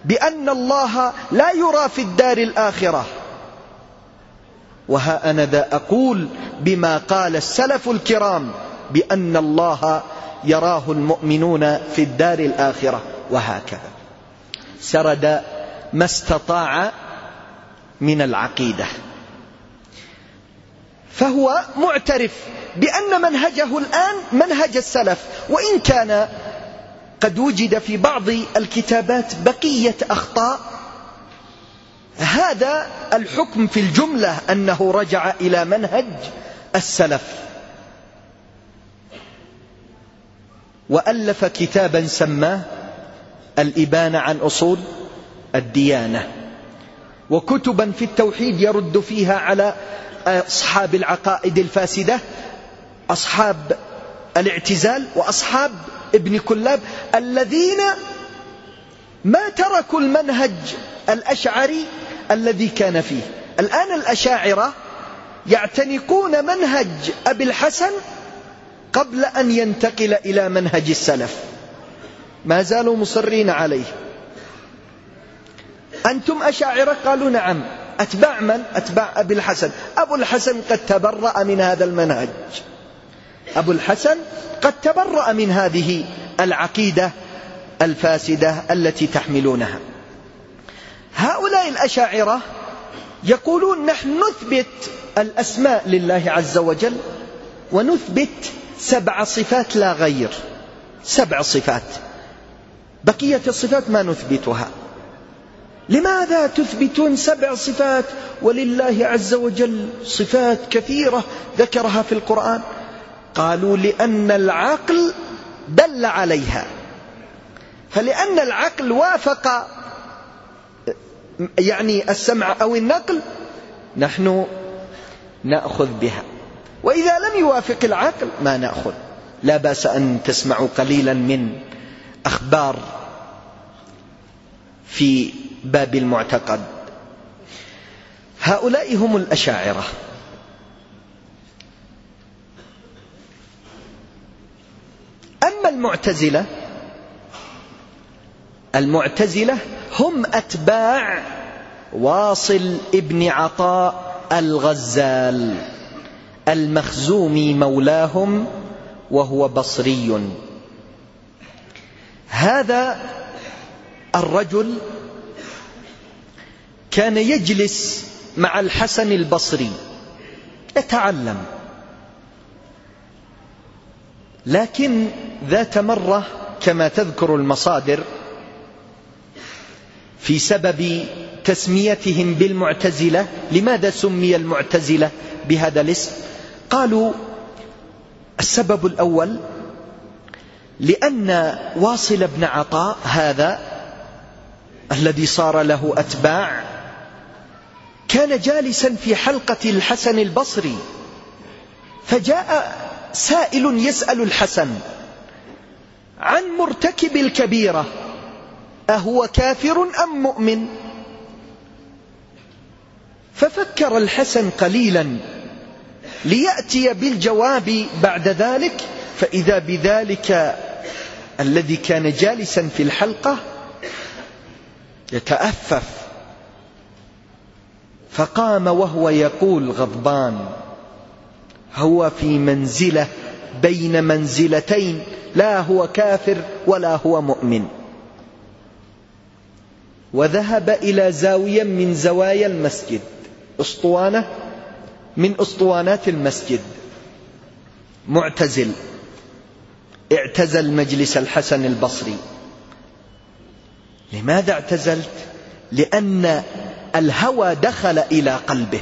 بأن الله لا يرى في الدار الآخرة. وها أنا ذا أقول بما قال السلف الكرام بأن الله يراه المؤمنون في الدار الآخرة. وهكذا. سرد ما استطاع من العقيدة. فهو معترف بأن منهجه الآن منهج السلف. وإن كان قد وجد في بعض الكتابات بقية أخطاء. هذا الحكم في الجملة أنه رجع إلى منهج السلف. وألف كتابا سماه الإبانة عن أصول الديانة. وكتبا في التوحيد يرد فيها على أصحاب العقائد الفاسدة أصحاب الاعتزال وأصحاب ابن كلاب الذين ما تركوا المنهج الأشعري الذي كان فيه. الآن الأشاعرة يعتنقون منهج أبي الحسن قبل أن ينتقل إلى منهج السلف. ما زالوا مصرين عليه. أنتم أشاعرة؟ قالوا نعم. أتباع من؟ أتباع أبي الحسن. أبو الحسن قد تبرأ من هذا المنهج. أبو الحسن قد تبرأ من هذه العقيدة الفاسدة التي تحملونها. هؤلاء الأشاعرة يقولون نحن نثبت الأسماء لله عز وجل ونثبت سبع صفات لا غير. سبع صفات. بقية الصفات ما نثبتها. لماذا تثبتون سبع صفات؟ ولله عز وجل صفات كثيرة ذكرها في القرآن. قالوا لأن العقل دل عليها. فلأن العقل وافق يعني السمع أو النقل نحن نأخذ بها. وإذا لم يوافق العقل ما نأخذ. لا بأس أن تسمعوا قليلا من أخبار في باب المعتقد. هؤلاء هم الأشاعرة. أما المعتزلة المعتزلة هم أتباع واصل ابن عطاء الغزال المخزومي مولاهم وهو بصري. هذا الرجل كان يجلس مع الحسن البصري يتعلم. لكن ذات مرة كما تذكر المصادر في سبب تسميتهم بالمعتزلة لماذا سمي المعتزلة بهذا الاسم؟ قالوا السبب الأول لأن واصل بن عطاء هذا الذي صار له أتباع كان جالسا في حلقة الحسن البصري فجاء سائل يسأل الحسن عن مرتكب الكبيرة أهو كافر أم مؤمن؟ ففكر الحسن قليلا ليأتي بالجواب بعد ذلك فإذا بذلك الذي كان جالسا في الحلقة يتأفف فقام وهو يقول غضبان هو في منزلة بين منزلتين لا هو كافر ولا هو مؤمن. وذهب إلى زاوية من زوايا المسجد أسطوانة من أسطوانات المسجد. معتزل اعتزل مجلس الحسن البصري. لماذا اعتزلت؟ لأن الهوى دخل إلى قلبه.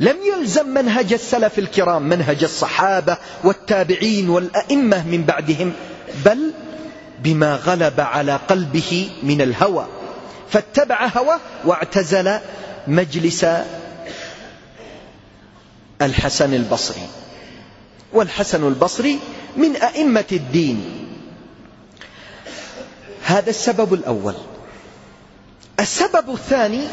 لم يلزم منهج السلف الكرام منهج الصحابة والتابعين والأئمة من بعدهم بل بما غلب على قلبه من الهوى. فاتبع هوى واعتزل مجلس الحسن البصري. والحسن البصري من أئمة الدين. هذا السبب الأول. السبب الثاني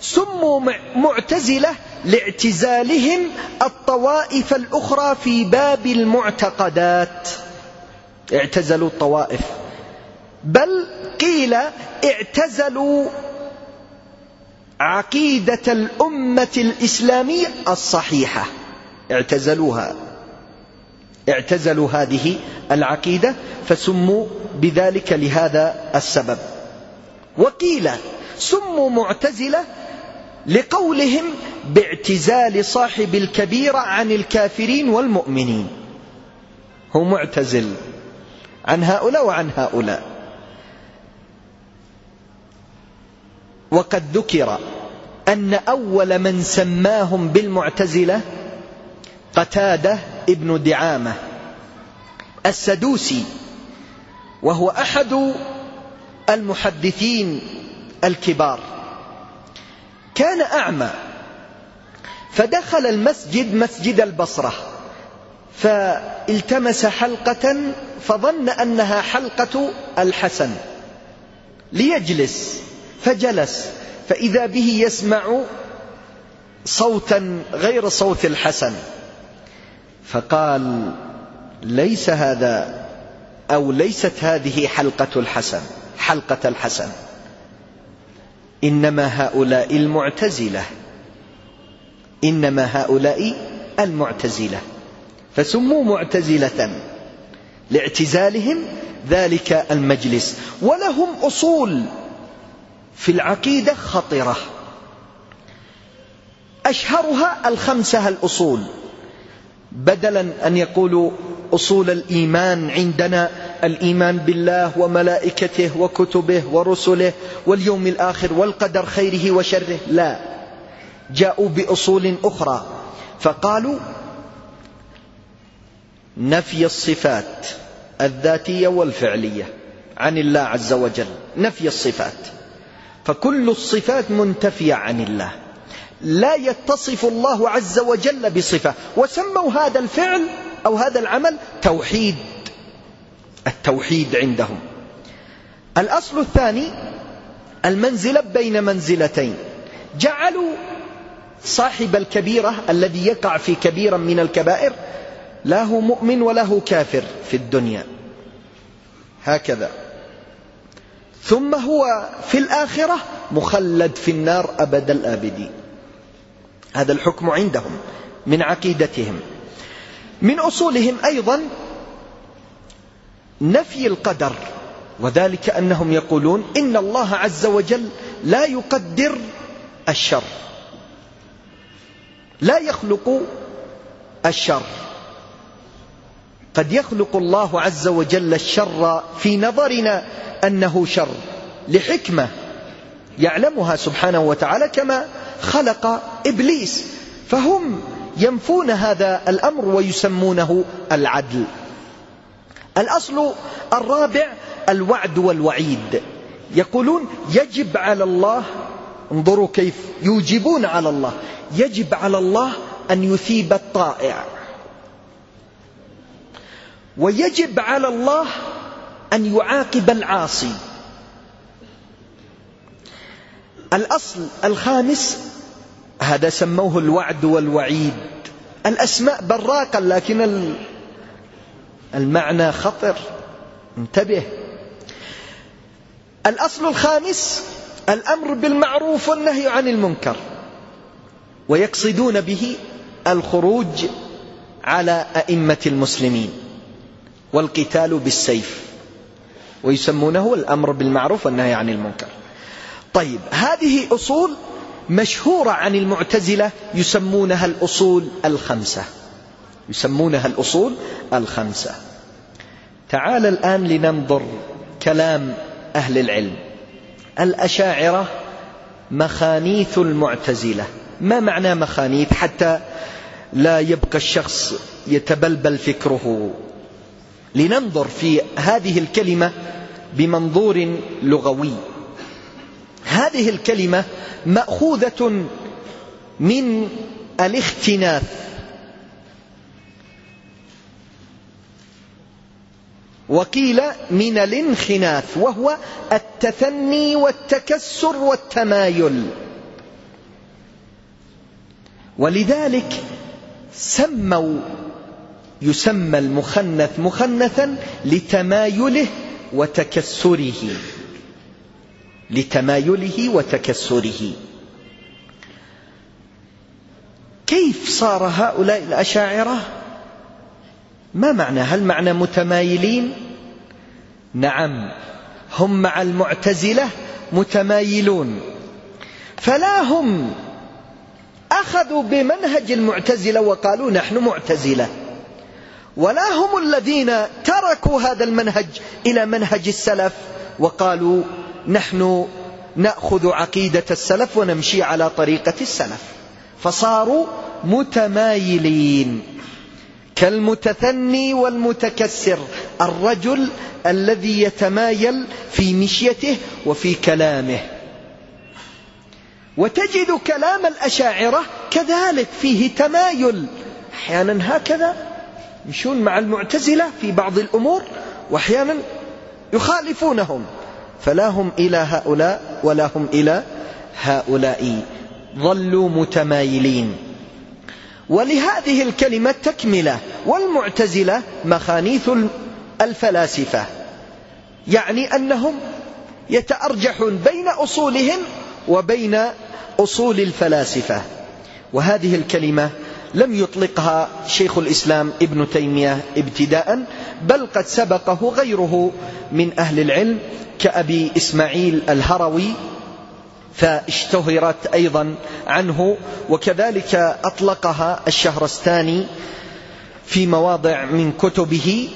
سموا معتزلة لاعتزالهم الطوائف الأخرى في باب المعتقدات. اعتزلوا الطوائف. بل قيل اعتزلوا عقيدة الأمة الإسلامية الصحيحة. اعتزلوها. اعتزلوا هذه العقيدة فسموا بذلك لهذا السبب. وقيل سموا معتزلة لقولهم باعتزال صاحب الكبيرة عن الكافرين والمؤمنين. هو معتزل عن هؤلاء وعن هؤلاء. وقد ذكر أن أول من سماهم بالمعتزلة قتادة ابن دعامة السدوسي وهو أحد المحدثين الكبار. كان أعمى فدخل المسجد مسجد البصرة فالتمس حلقة فظن أنها حلقة الحسن ليجلس فجلس فإذا به يسمع صوتا غير صوت الحسن فقال ليس هذا أو ليست هذه حلقة الحسن حلقة الحسن. إنما هؤلاء المعتزلة. إنما هؤلاء المعتزلة. فسموا معتزلة لاعتزالهم ذلك المجلس. ولهم أصول في العقيدة خطرة. أشهرها الخمسة الأصول. بدلا أن يقولوا أصول الإيمان عندنا الإيمان بالله وملائكته وكتبه ورسله واليوم الآخر والقدر خيره وشره. لا. جاءوا بأصول أخرى. فقالوا نفي الصفات الذاتية والفعلية عن الله عز وجل. نفي الصفات. فكل الصفات منتفية عن الله. لا يتصف الله عز وجل بصفة. وسموا هذا الفعل أو هذا العمل توحيد. التوحيد عندهم. الأصل الثاني المنزلة بين منزلتين. جعلوا صاحب الكبيرة الذي يقع في كبيرا من الكبائر لا هو مؤمن ولا هو كافر في الدنيا. هكذا. ثم هو في الآخرة مخلد في النار أبد الآبدين. هذا الحكم عندهم من عقيدتهم. من أصولهم أيضا نفي القدر. وذلك أنهم يقولون إن الله عز وجل لا يقدر الشر. لا يخلق الشر. قد يخلق الله عز وجل الشر في نظرنا أنه شر لحكمة يعلمها سبحانه وتعالى كما خلق إبليس. فهم ينفون هذا الأمر ويسمونه العدل. الأصل الرابع الوعد والوعيد. يقولون يجب على الله انظروا كيف يوجبون على الله. يجب على الله أن يثيب الطائع. ويجب على الله أن يعاقب العاصي. الأصل الخامس هذا سموه الوعد والوعيد. الأسماء براقة لكن المعنى خطر. انتبه. الأصل الخامس الأمر بالمعروف والنهي عن المنكر. ويقصدون به الخروج على أئمة المسلمين والقتال بالسيف. ويسمونه الأمر بالمعروف والنهي عن المنكر. طيب هذه أصول مشهورة عن المعتزلة يسمونها الأصول الخمسة. يسمونها الأصول الخمسة. تعال الآن لننظر كلام أهل العلم. الأشاعرة مخانيث المعتزلة. ما معنى مخانيث؟ حتى لا يبقى الشخص يتبلبل فكره. لننظر في هذه الكلمة بمنظور لغوي. هذه الكلمة مأخوذة من الاختناث وقيل من الانخناث وهو التثني والتكسر والتمايل. ولذلك سموا يسمى المخنث مخنثا لتمايله وتكسره. لتمايله وتكسره. كيف صار هؤلاء الأشاعرة؟ ما معنى؟ هل معنى متمايلين؟ نعم. هم مع المعتزلة متمايلون. فلا هم. أخذوا بمنهج المعتزلة وقالوا نحن معتزلة. ولا هم الذين تركوا هذا المنهج إلى منهج السلف وقالوا نحن نأخذ عقيدة السلف ونمشي على طريقة السلف. فصاروا متمايلين. كالمتثني والمتكسر الرجل الذي يتمايل في مشيته وفي كلامه. وتجد كلام الأشاعرة كذلك فيه تمايل. أحيانا هكذا يمشون مع المعتزلة في بعض الأمور وأحيانا يخالفونهم. فلا هم إلى هؤلاء ولا هم إلى هؤلاء. ظلوا متمايلين. ولهذه الكلمة تكملة والمعتزلة مخانيث الفلاسفة. يعني أنهم يتأرجحون بين أصولهم وبين أصول الفلاسفة. وهذه الكلمة لم يطلقها شيخ الإسلام ابن تيمية ابتداء بل قد سبقه غيره من أهل العلم كأبي إسماعيل الهروي فاشتهرت أيضا عنه وكذلك أطلقها الشهرستاني في مواضع من كتبه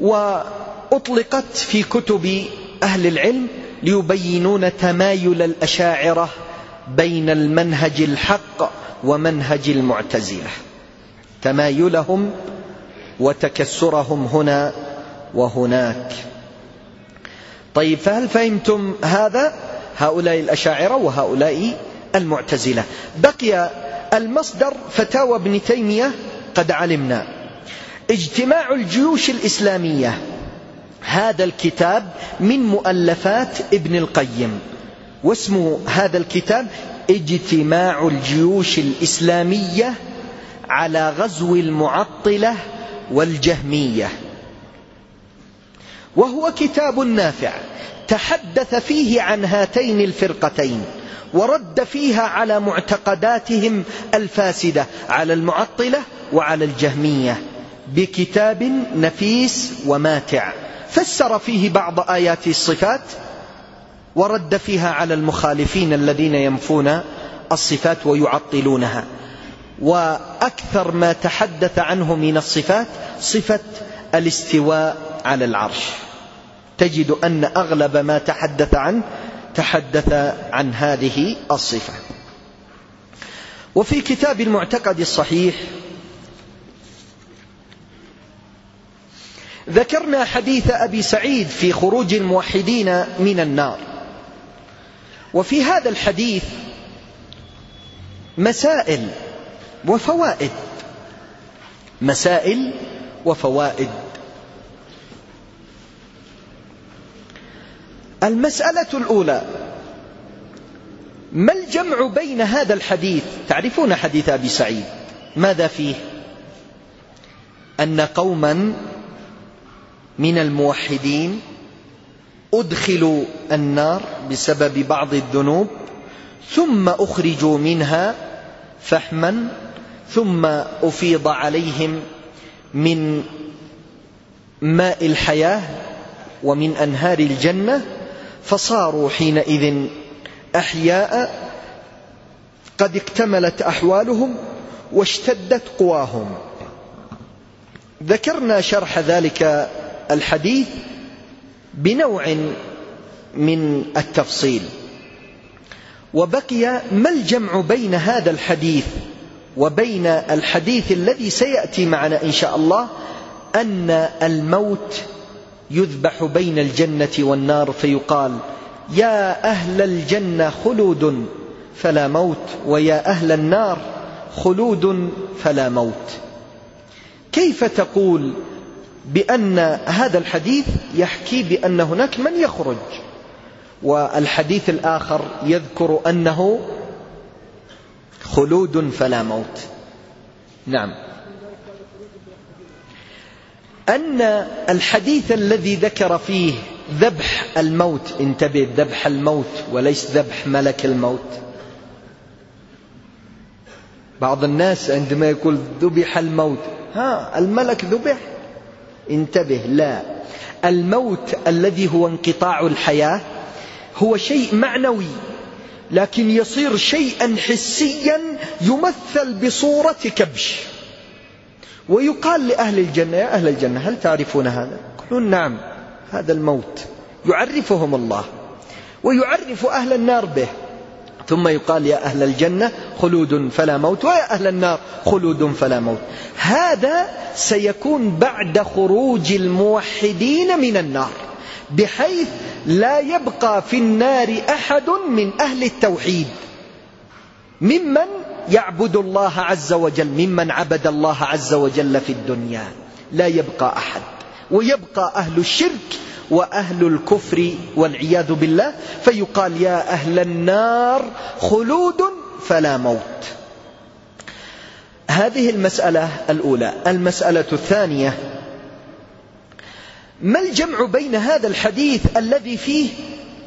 وأطلقت في كتب أهل العلم ليبينون تمايل الأشاعرة بين المنهج الحق ومنهج المعتزلة. تمايلهم وتكسرهم هنا وهناك. طيب فهل فهمتم هذا؟ هؤلاء الأشاعرة وهؤلاء المعتزلة. بقي المصدر فتاوى ابن تيمية قد علمنا. اجتماع الجيوش الإسلامية. هذا الكتاب من مؤلفات ابن القيم. واسم هذا الكتاب اجتماع الجيوش الإسلامية على غزو المعطلة والجهمية. وهو كتاب نافع. تحدث فيه عن هاتين الفرقتين ورد فيها على معتقداتهم الفاسدة على المعطلة وعلى الجهمية. بكتاب نفيس وماتع. فسر فيه بعض آيات الصفات ورد فيها على المخالفين الذين ينفون الصفات ويعطلونها. وأكثر ما تحدث عنه من الصفات صفة الاستواء على العرش. تجد أن أغلب ما تحدث عنه تحدث عن هذه الصفة. وفي كتاب المعتقد الصحيح ذكرنا حديث أبي سعيد في خروج الموحدين من النار. وفي هذا الحديث مسائل وفوائد. مسائل وفوائد. المسألة الأولى ما الجمع بين هذا الحديث؟ تعرفون حديث أبي سعيد ماذا فيه؟ أن قوما من الموحدين أدخلوا النار بسبب بعض الذنوب ثم أخرجوا منها فحما ثم أفيض عليهم من ماء الحياة ومن أنهار الجنة فصاروا حينئذ أحياء قد اكتملت أحوالهم واشتدت قواهم. ذكرنا شرح ذلك الحديث بنوع من التفصيل. وبقي ما الجمع بين هذا الحديث وبين الحديث الذي سيأتي معنا إن شاء الله أن الموت يذبح بين الجنة والنار فيقال يا أهل الجنة خلود فلا موت ويا أهل النار خلود فلا موت. كيف تقول بأن هذا الحديث يحكي بأن هناك من يخرج؟ والحديث الآخر يذكر أنه خلود فلا موت. نعم. أن الحديث الذي ذكر فيه ذبح الموت انتبه ذبح الموت وليس ذبح ملك الموت. بعض الناس عندما يقول ذبح الموت ها الملك ذبح. انتبه لا. الموت الذي هو انقطاع الحياة هو شيء معنوي لكن يصير شيئا حسيا يمثل بصورة كبش. ويقال لأهل الجنة يا أهل الجنة هل تعرفون هذا؟ يقولون نعم هذا الموت. يعرفهم الله ويعرف أهل النار به. ثم يقال يا أهل الجنة خلود فلا موت. ويا أهل النار خلود فلا موت. هذا سيكون بعد خروج الموحدين من النار بحيث لا يبقى في النار أحد من أهل التوحيد. ممن يعبد الله عز وجل ممن عبد الله عز وجل في الدنيا. لا يبقى أحد. ويبقى أهل الشرك وأهل الكفر والعياذ بالله. فيقال يا أهل النار خلود فلا موت. هذه المسألة الأولى. المسألة الثانية. ما الجمع بين هذا الحديث الذي فيه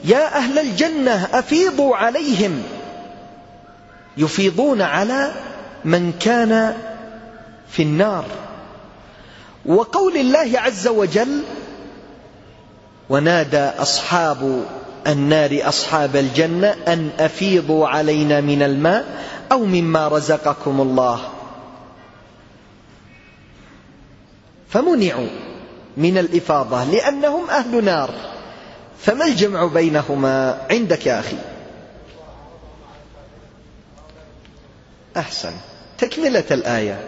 يا أهل الجنة أفيضوا عليهم؟ يفيضون على من كان في النار. وقول الله عز وجل ونادى أصحاب النار أصحاب الجنة أن أفيضوا علينا من الماء أو مما رزقكم الله. فمنعوا من الإفاضة لأنهم أهل نار. فما الجمع بينهما عندك يا أخي؟ أحسن. تكملة الآية.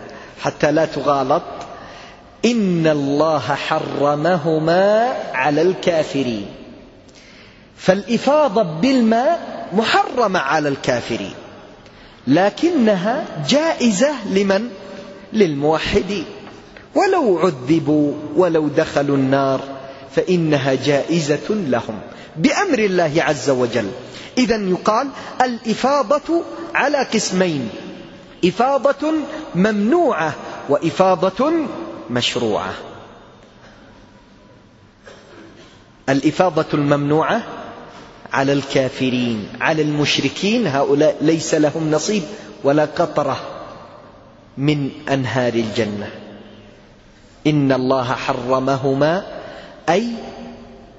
حتى لا تغالط. إن الله حرمهما على الكافرين. فالإفاضة بالماء محرمة على الكافرين. لكنها جائزة لمن؟ للموحدين. ولو عذبوا ولو دخلوا النار فإنها جائزة لهم. بأمر الله عز وجل. إذا يقال الإفاضة على قسمين. إفاضة ممنوعة وإفاضة مشروعة. الإفاضة الممنوعة على الكافرين على المشركين هؤلاء ليس لهم نصيب ولا قطرة من أنهار الجنة. إن الله حرمهما أي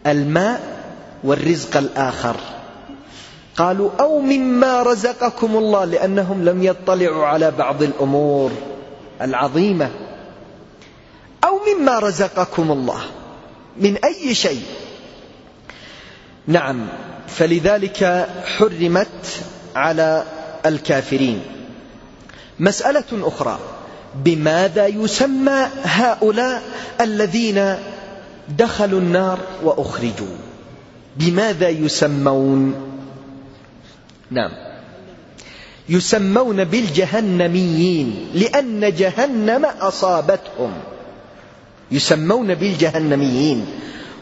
الماء والرزق الآخر. قالوا أو مما رزقكم الله لأنهم لم يطلعوا على بعض الأمور العظيمة. أو مما رزقكم الله من أي شيء. نعم فلذلك حرمت على الكافرين. مسألة أخرى بماذا يسمى هؤلاء الذين دخلوا النار وأخرجوا؟ بماذا يسمون؟ نعم. يسمون بالجهنميين لأن جهنم أصابتهم. يسمون بالجهنميين.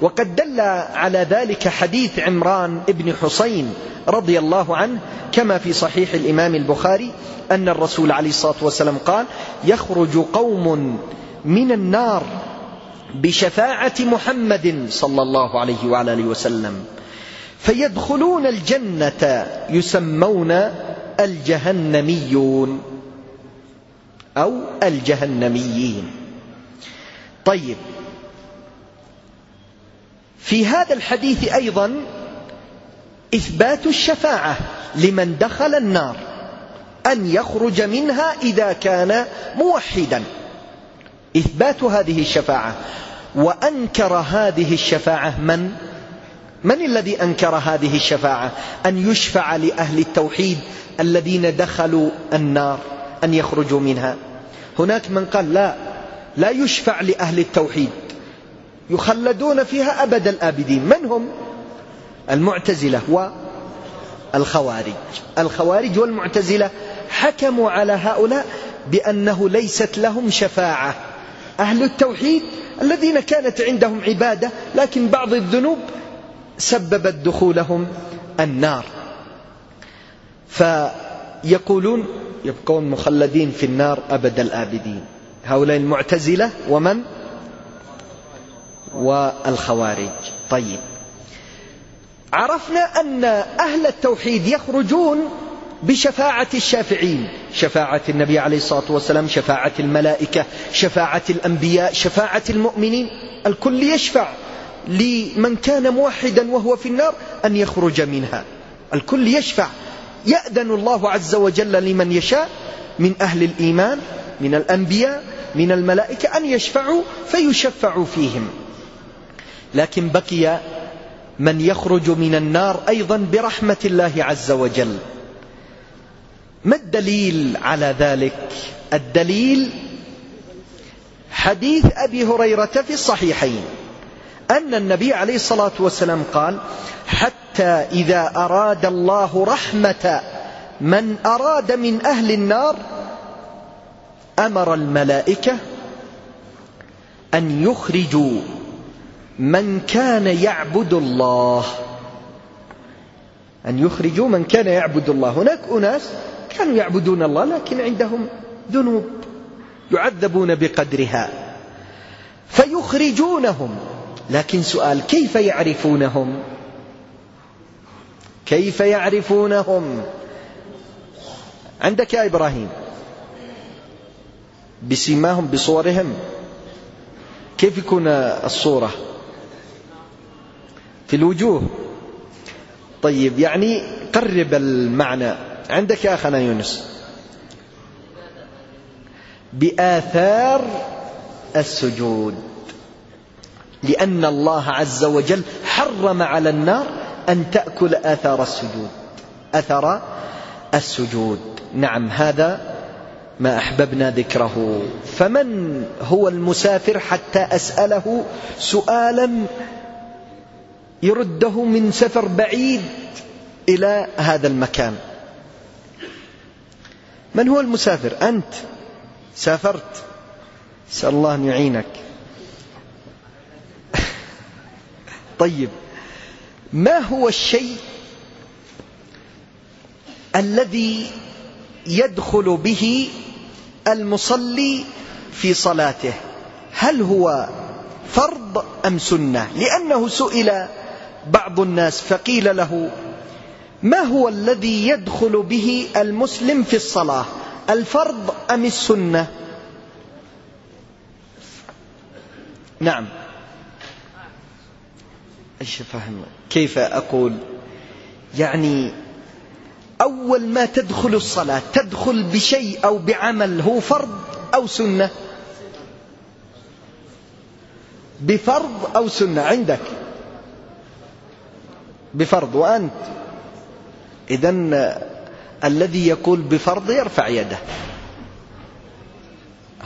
وقد دل على ذلك حديث عمران بن حسين رضي الله عنه كما في صحيح الإمام البخاري أن الرسول عليه الصلاة والسلام قال يخرج قوم من النار بشفاعة محمد صلى الله عليه وعلى آله وسلم. فيدخلون الجنة يسمون الجهنميون أو الجهنميين. طيب في هذا الحديث أيضا إثبات الشفاعة لمن دخل النار أن يخرج منها إذا كان موحدا. إثبات هذه الشفاعة. وأنكر هذه الشفاعة من؟ من الذي أنكر هذه الشفاعة؟ أن يشفع لأهل التوحيد الذين دخلوا النار أن يخرجوا منها. هناك من قال لا لا يشفع لأهل التوحيد. يخلدون فيها أبد الآبدين. من هم؟ المعتزلة والخوارج الخوارج والمعتزلة حكموا على هؤلاء بأنه ليست لهم شفاعة. أهل التوحيد الذين كانت عندهم عبادة لكن بعض الذنوب سببت دخولهم النار. فيقولون يبقون مخلدين في النار أبد الآبدين. هؤلاء المعتزلة ومن؟ والخوارج. طيب. عرفنا أن أهل التوحيد يخرجون بشفاعة الشافعين. شفاعة النبي عليه الصلاة والسلام شفاعة الملائكة شفاعة الأنبياء شفاعة المؤمنين. الكل يشفع. لمن كان موحدا وهو في النار أن يخرج منها. الكل يشفع. يأذن الله عز وجل لمن يشاء من أهل الإيمان من الأنبياء من الملائكة أن يشفعوا فيشفعوا فيهم. لكن بقي من يخرج من النار أيضا برحمة الله عز وجل. ما الدليل على ذلك؟ الدليل حديث أبي هريرة في الصحيحين. أن النبي عليه الصلاة والسلام قال حتى إذا أراد الله رحمة من أراد من أهل النار أمر الملائكة أن يخرجوا من كان يعبد الله. أن يخرجوا من كان يعبد الله. هناك أناس كانوا يعبدون الله لكن عندهم ذنوب يعذبون بقدرها فيخرجونهم. لكن سؤال كيف يعرفونهم؟ كيف يعرفونهم؟ عندك يا إبراهيم. بسيماهم بصورهم. كيف يكون الصورة؟ في الوجوه. طيب يعني قرب المعنى. عندك يا أخنا يونس. بآثار السجود. لأن الله عز وجل حرم على النار أن تأكل آثار السجود. أثر السجود. نعم هذا ما أحببنا ذكره. فمن هو المسافر حتى أسأله سؤالا يرده من سفر بعيد إلى هذا المكان؟ من هو المسافر؟ أنت. سافرت. سأل الله أن يعينك. طيب ما هو الشيء الذي يدخل به المصلي في صلاته؟ هل هو فرض أم سنة؟ لأنه سئل بعض الناس فقيل له ما هو الذي يدخل به المسلم في الصلاة؟ الفرض أم السنة؟ نعم. أيش فهم؟ كيف أقول؟ يعني أول ما تدخل الصلاة تدخل بشيء أو بعمل هو فرض أو سنة؟ بفرض أو سنة عندك. بفرض وأنت. إذا الذي يقول بفرض يرفع يده.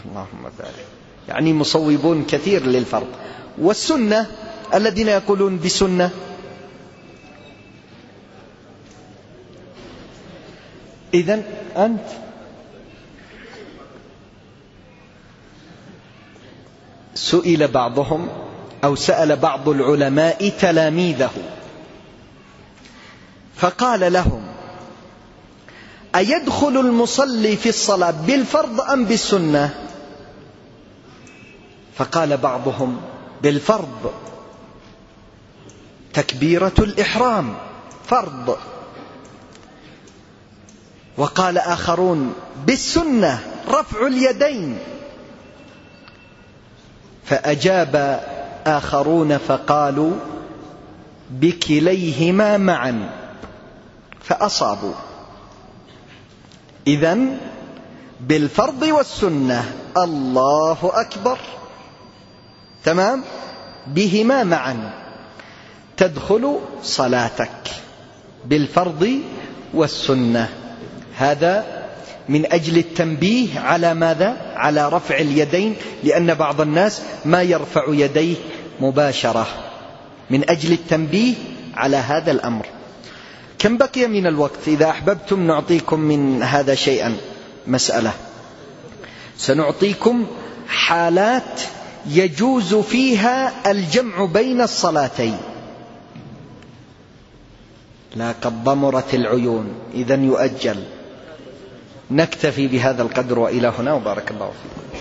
اللهم بارك. يعني مصوبون كثير للفرض. والسنة الذين يقولون بسنة. إذا أنت سئل بعضهم أو سأل بعض العلماء تلاميذه. فقال لهم أيدخل المصلي في الصلاة بالفرض أم بالسنة؟ فقال بعضهم بالفرض. تكبيرة الإحرام فرض. وقال آخرون بالسنة رفع اليدين. فأجاب آخرون فقالوا بكليهما معا. فأصابوا. إذا بالفرض والسنة الله أكبر. تمام؟ بهما معا. تدخل صلاتك بالفرض والسنة. هذا من أجل التنبيه على ماذا؟ على رفع اليدين لأن بعض الناس ما يرفع يديه مباشرة. من أجل التنبيه على هذا الأمر. كم بقي من الوقت؟ إذا أحببتم نعطيكم من هذا شيئا. مسألة. سنعطيكم حالات يجوز فيها الجمع بين الصلاتين. لا قد ضمرت العيون. إذا يؤجل. نكتفي بهذا القدر وإلى هنا وبارك الله فيكم.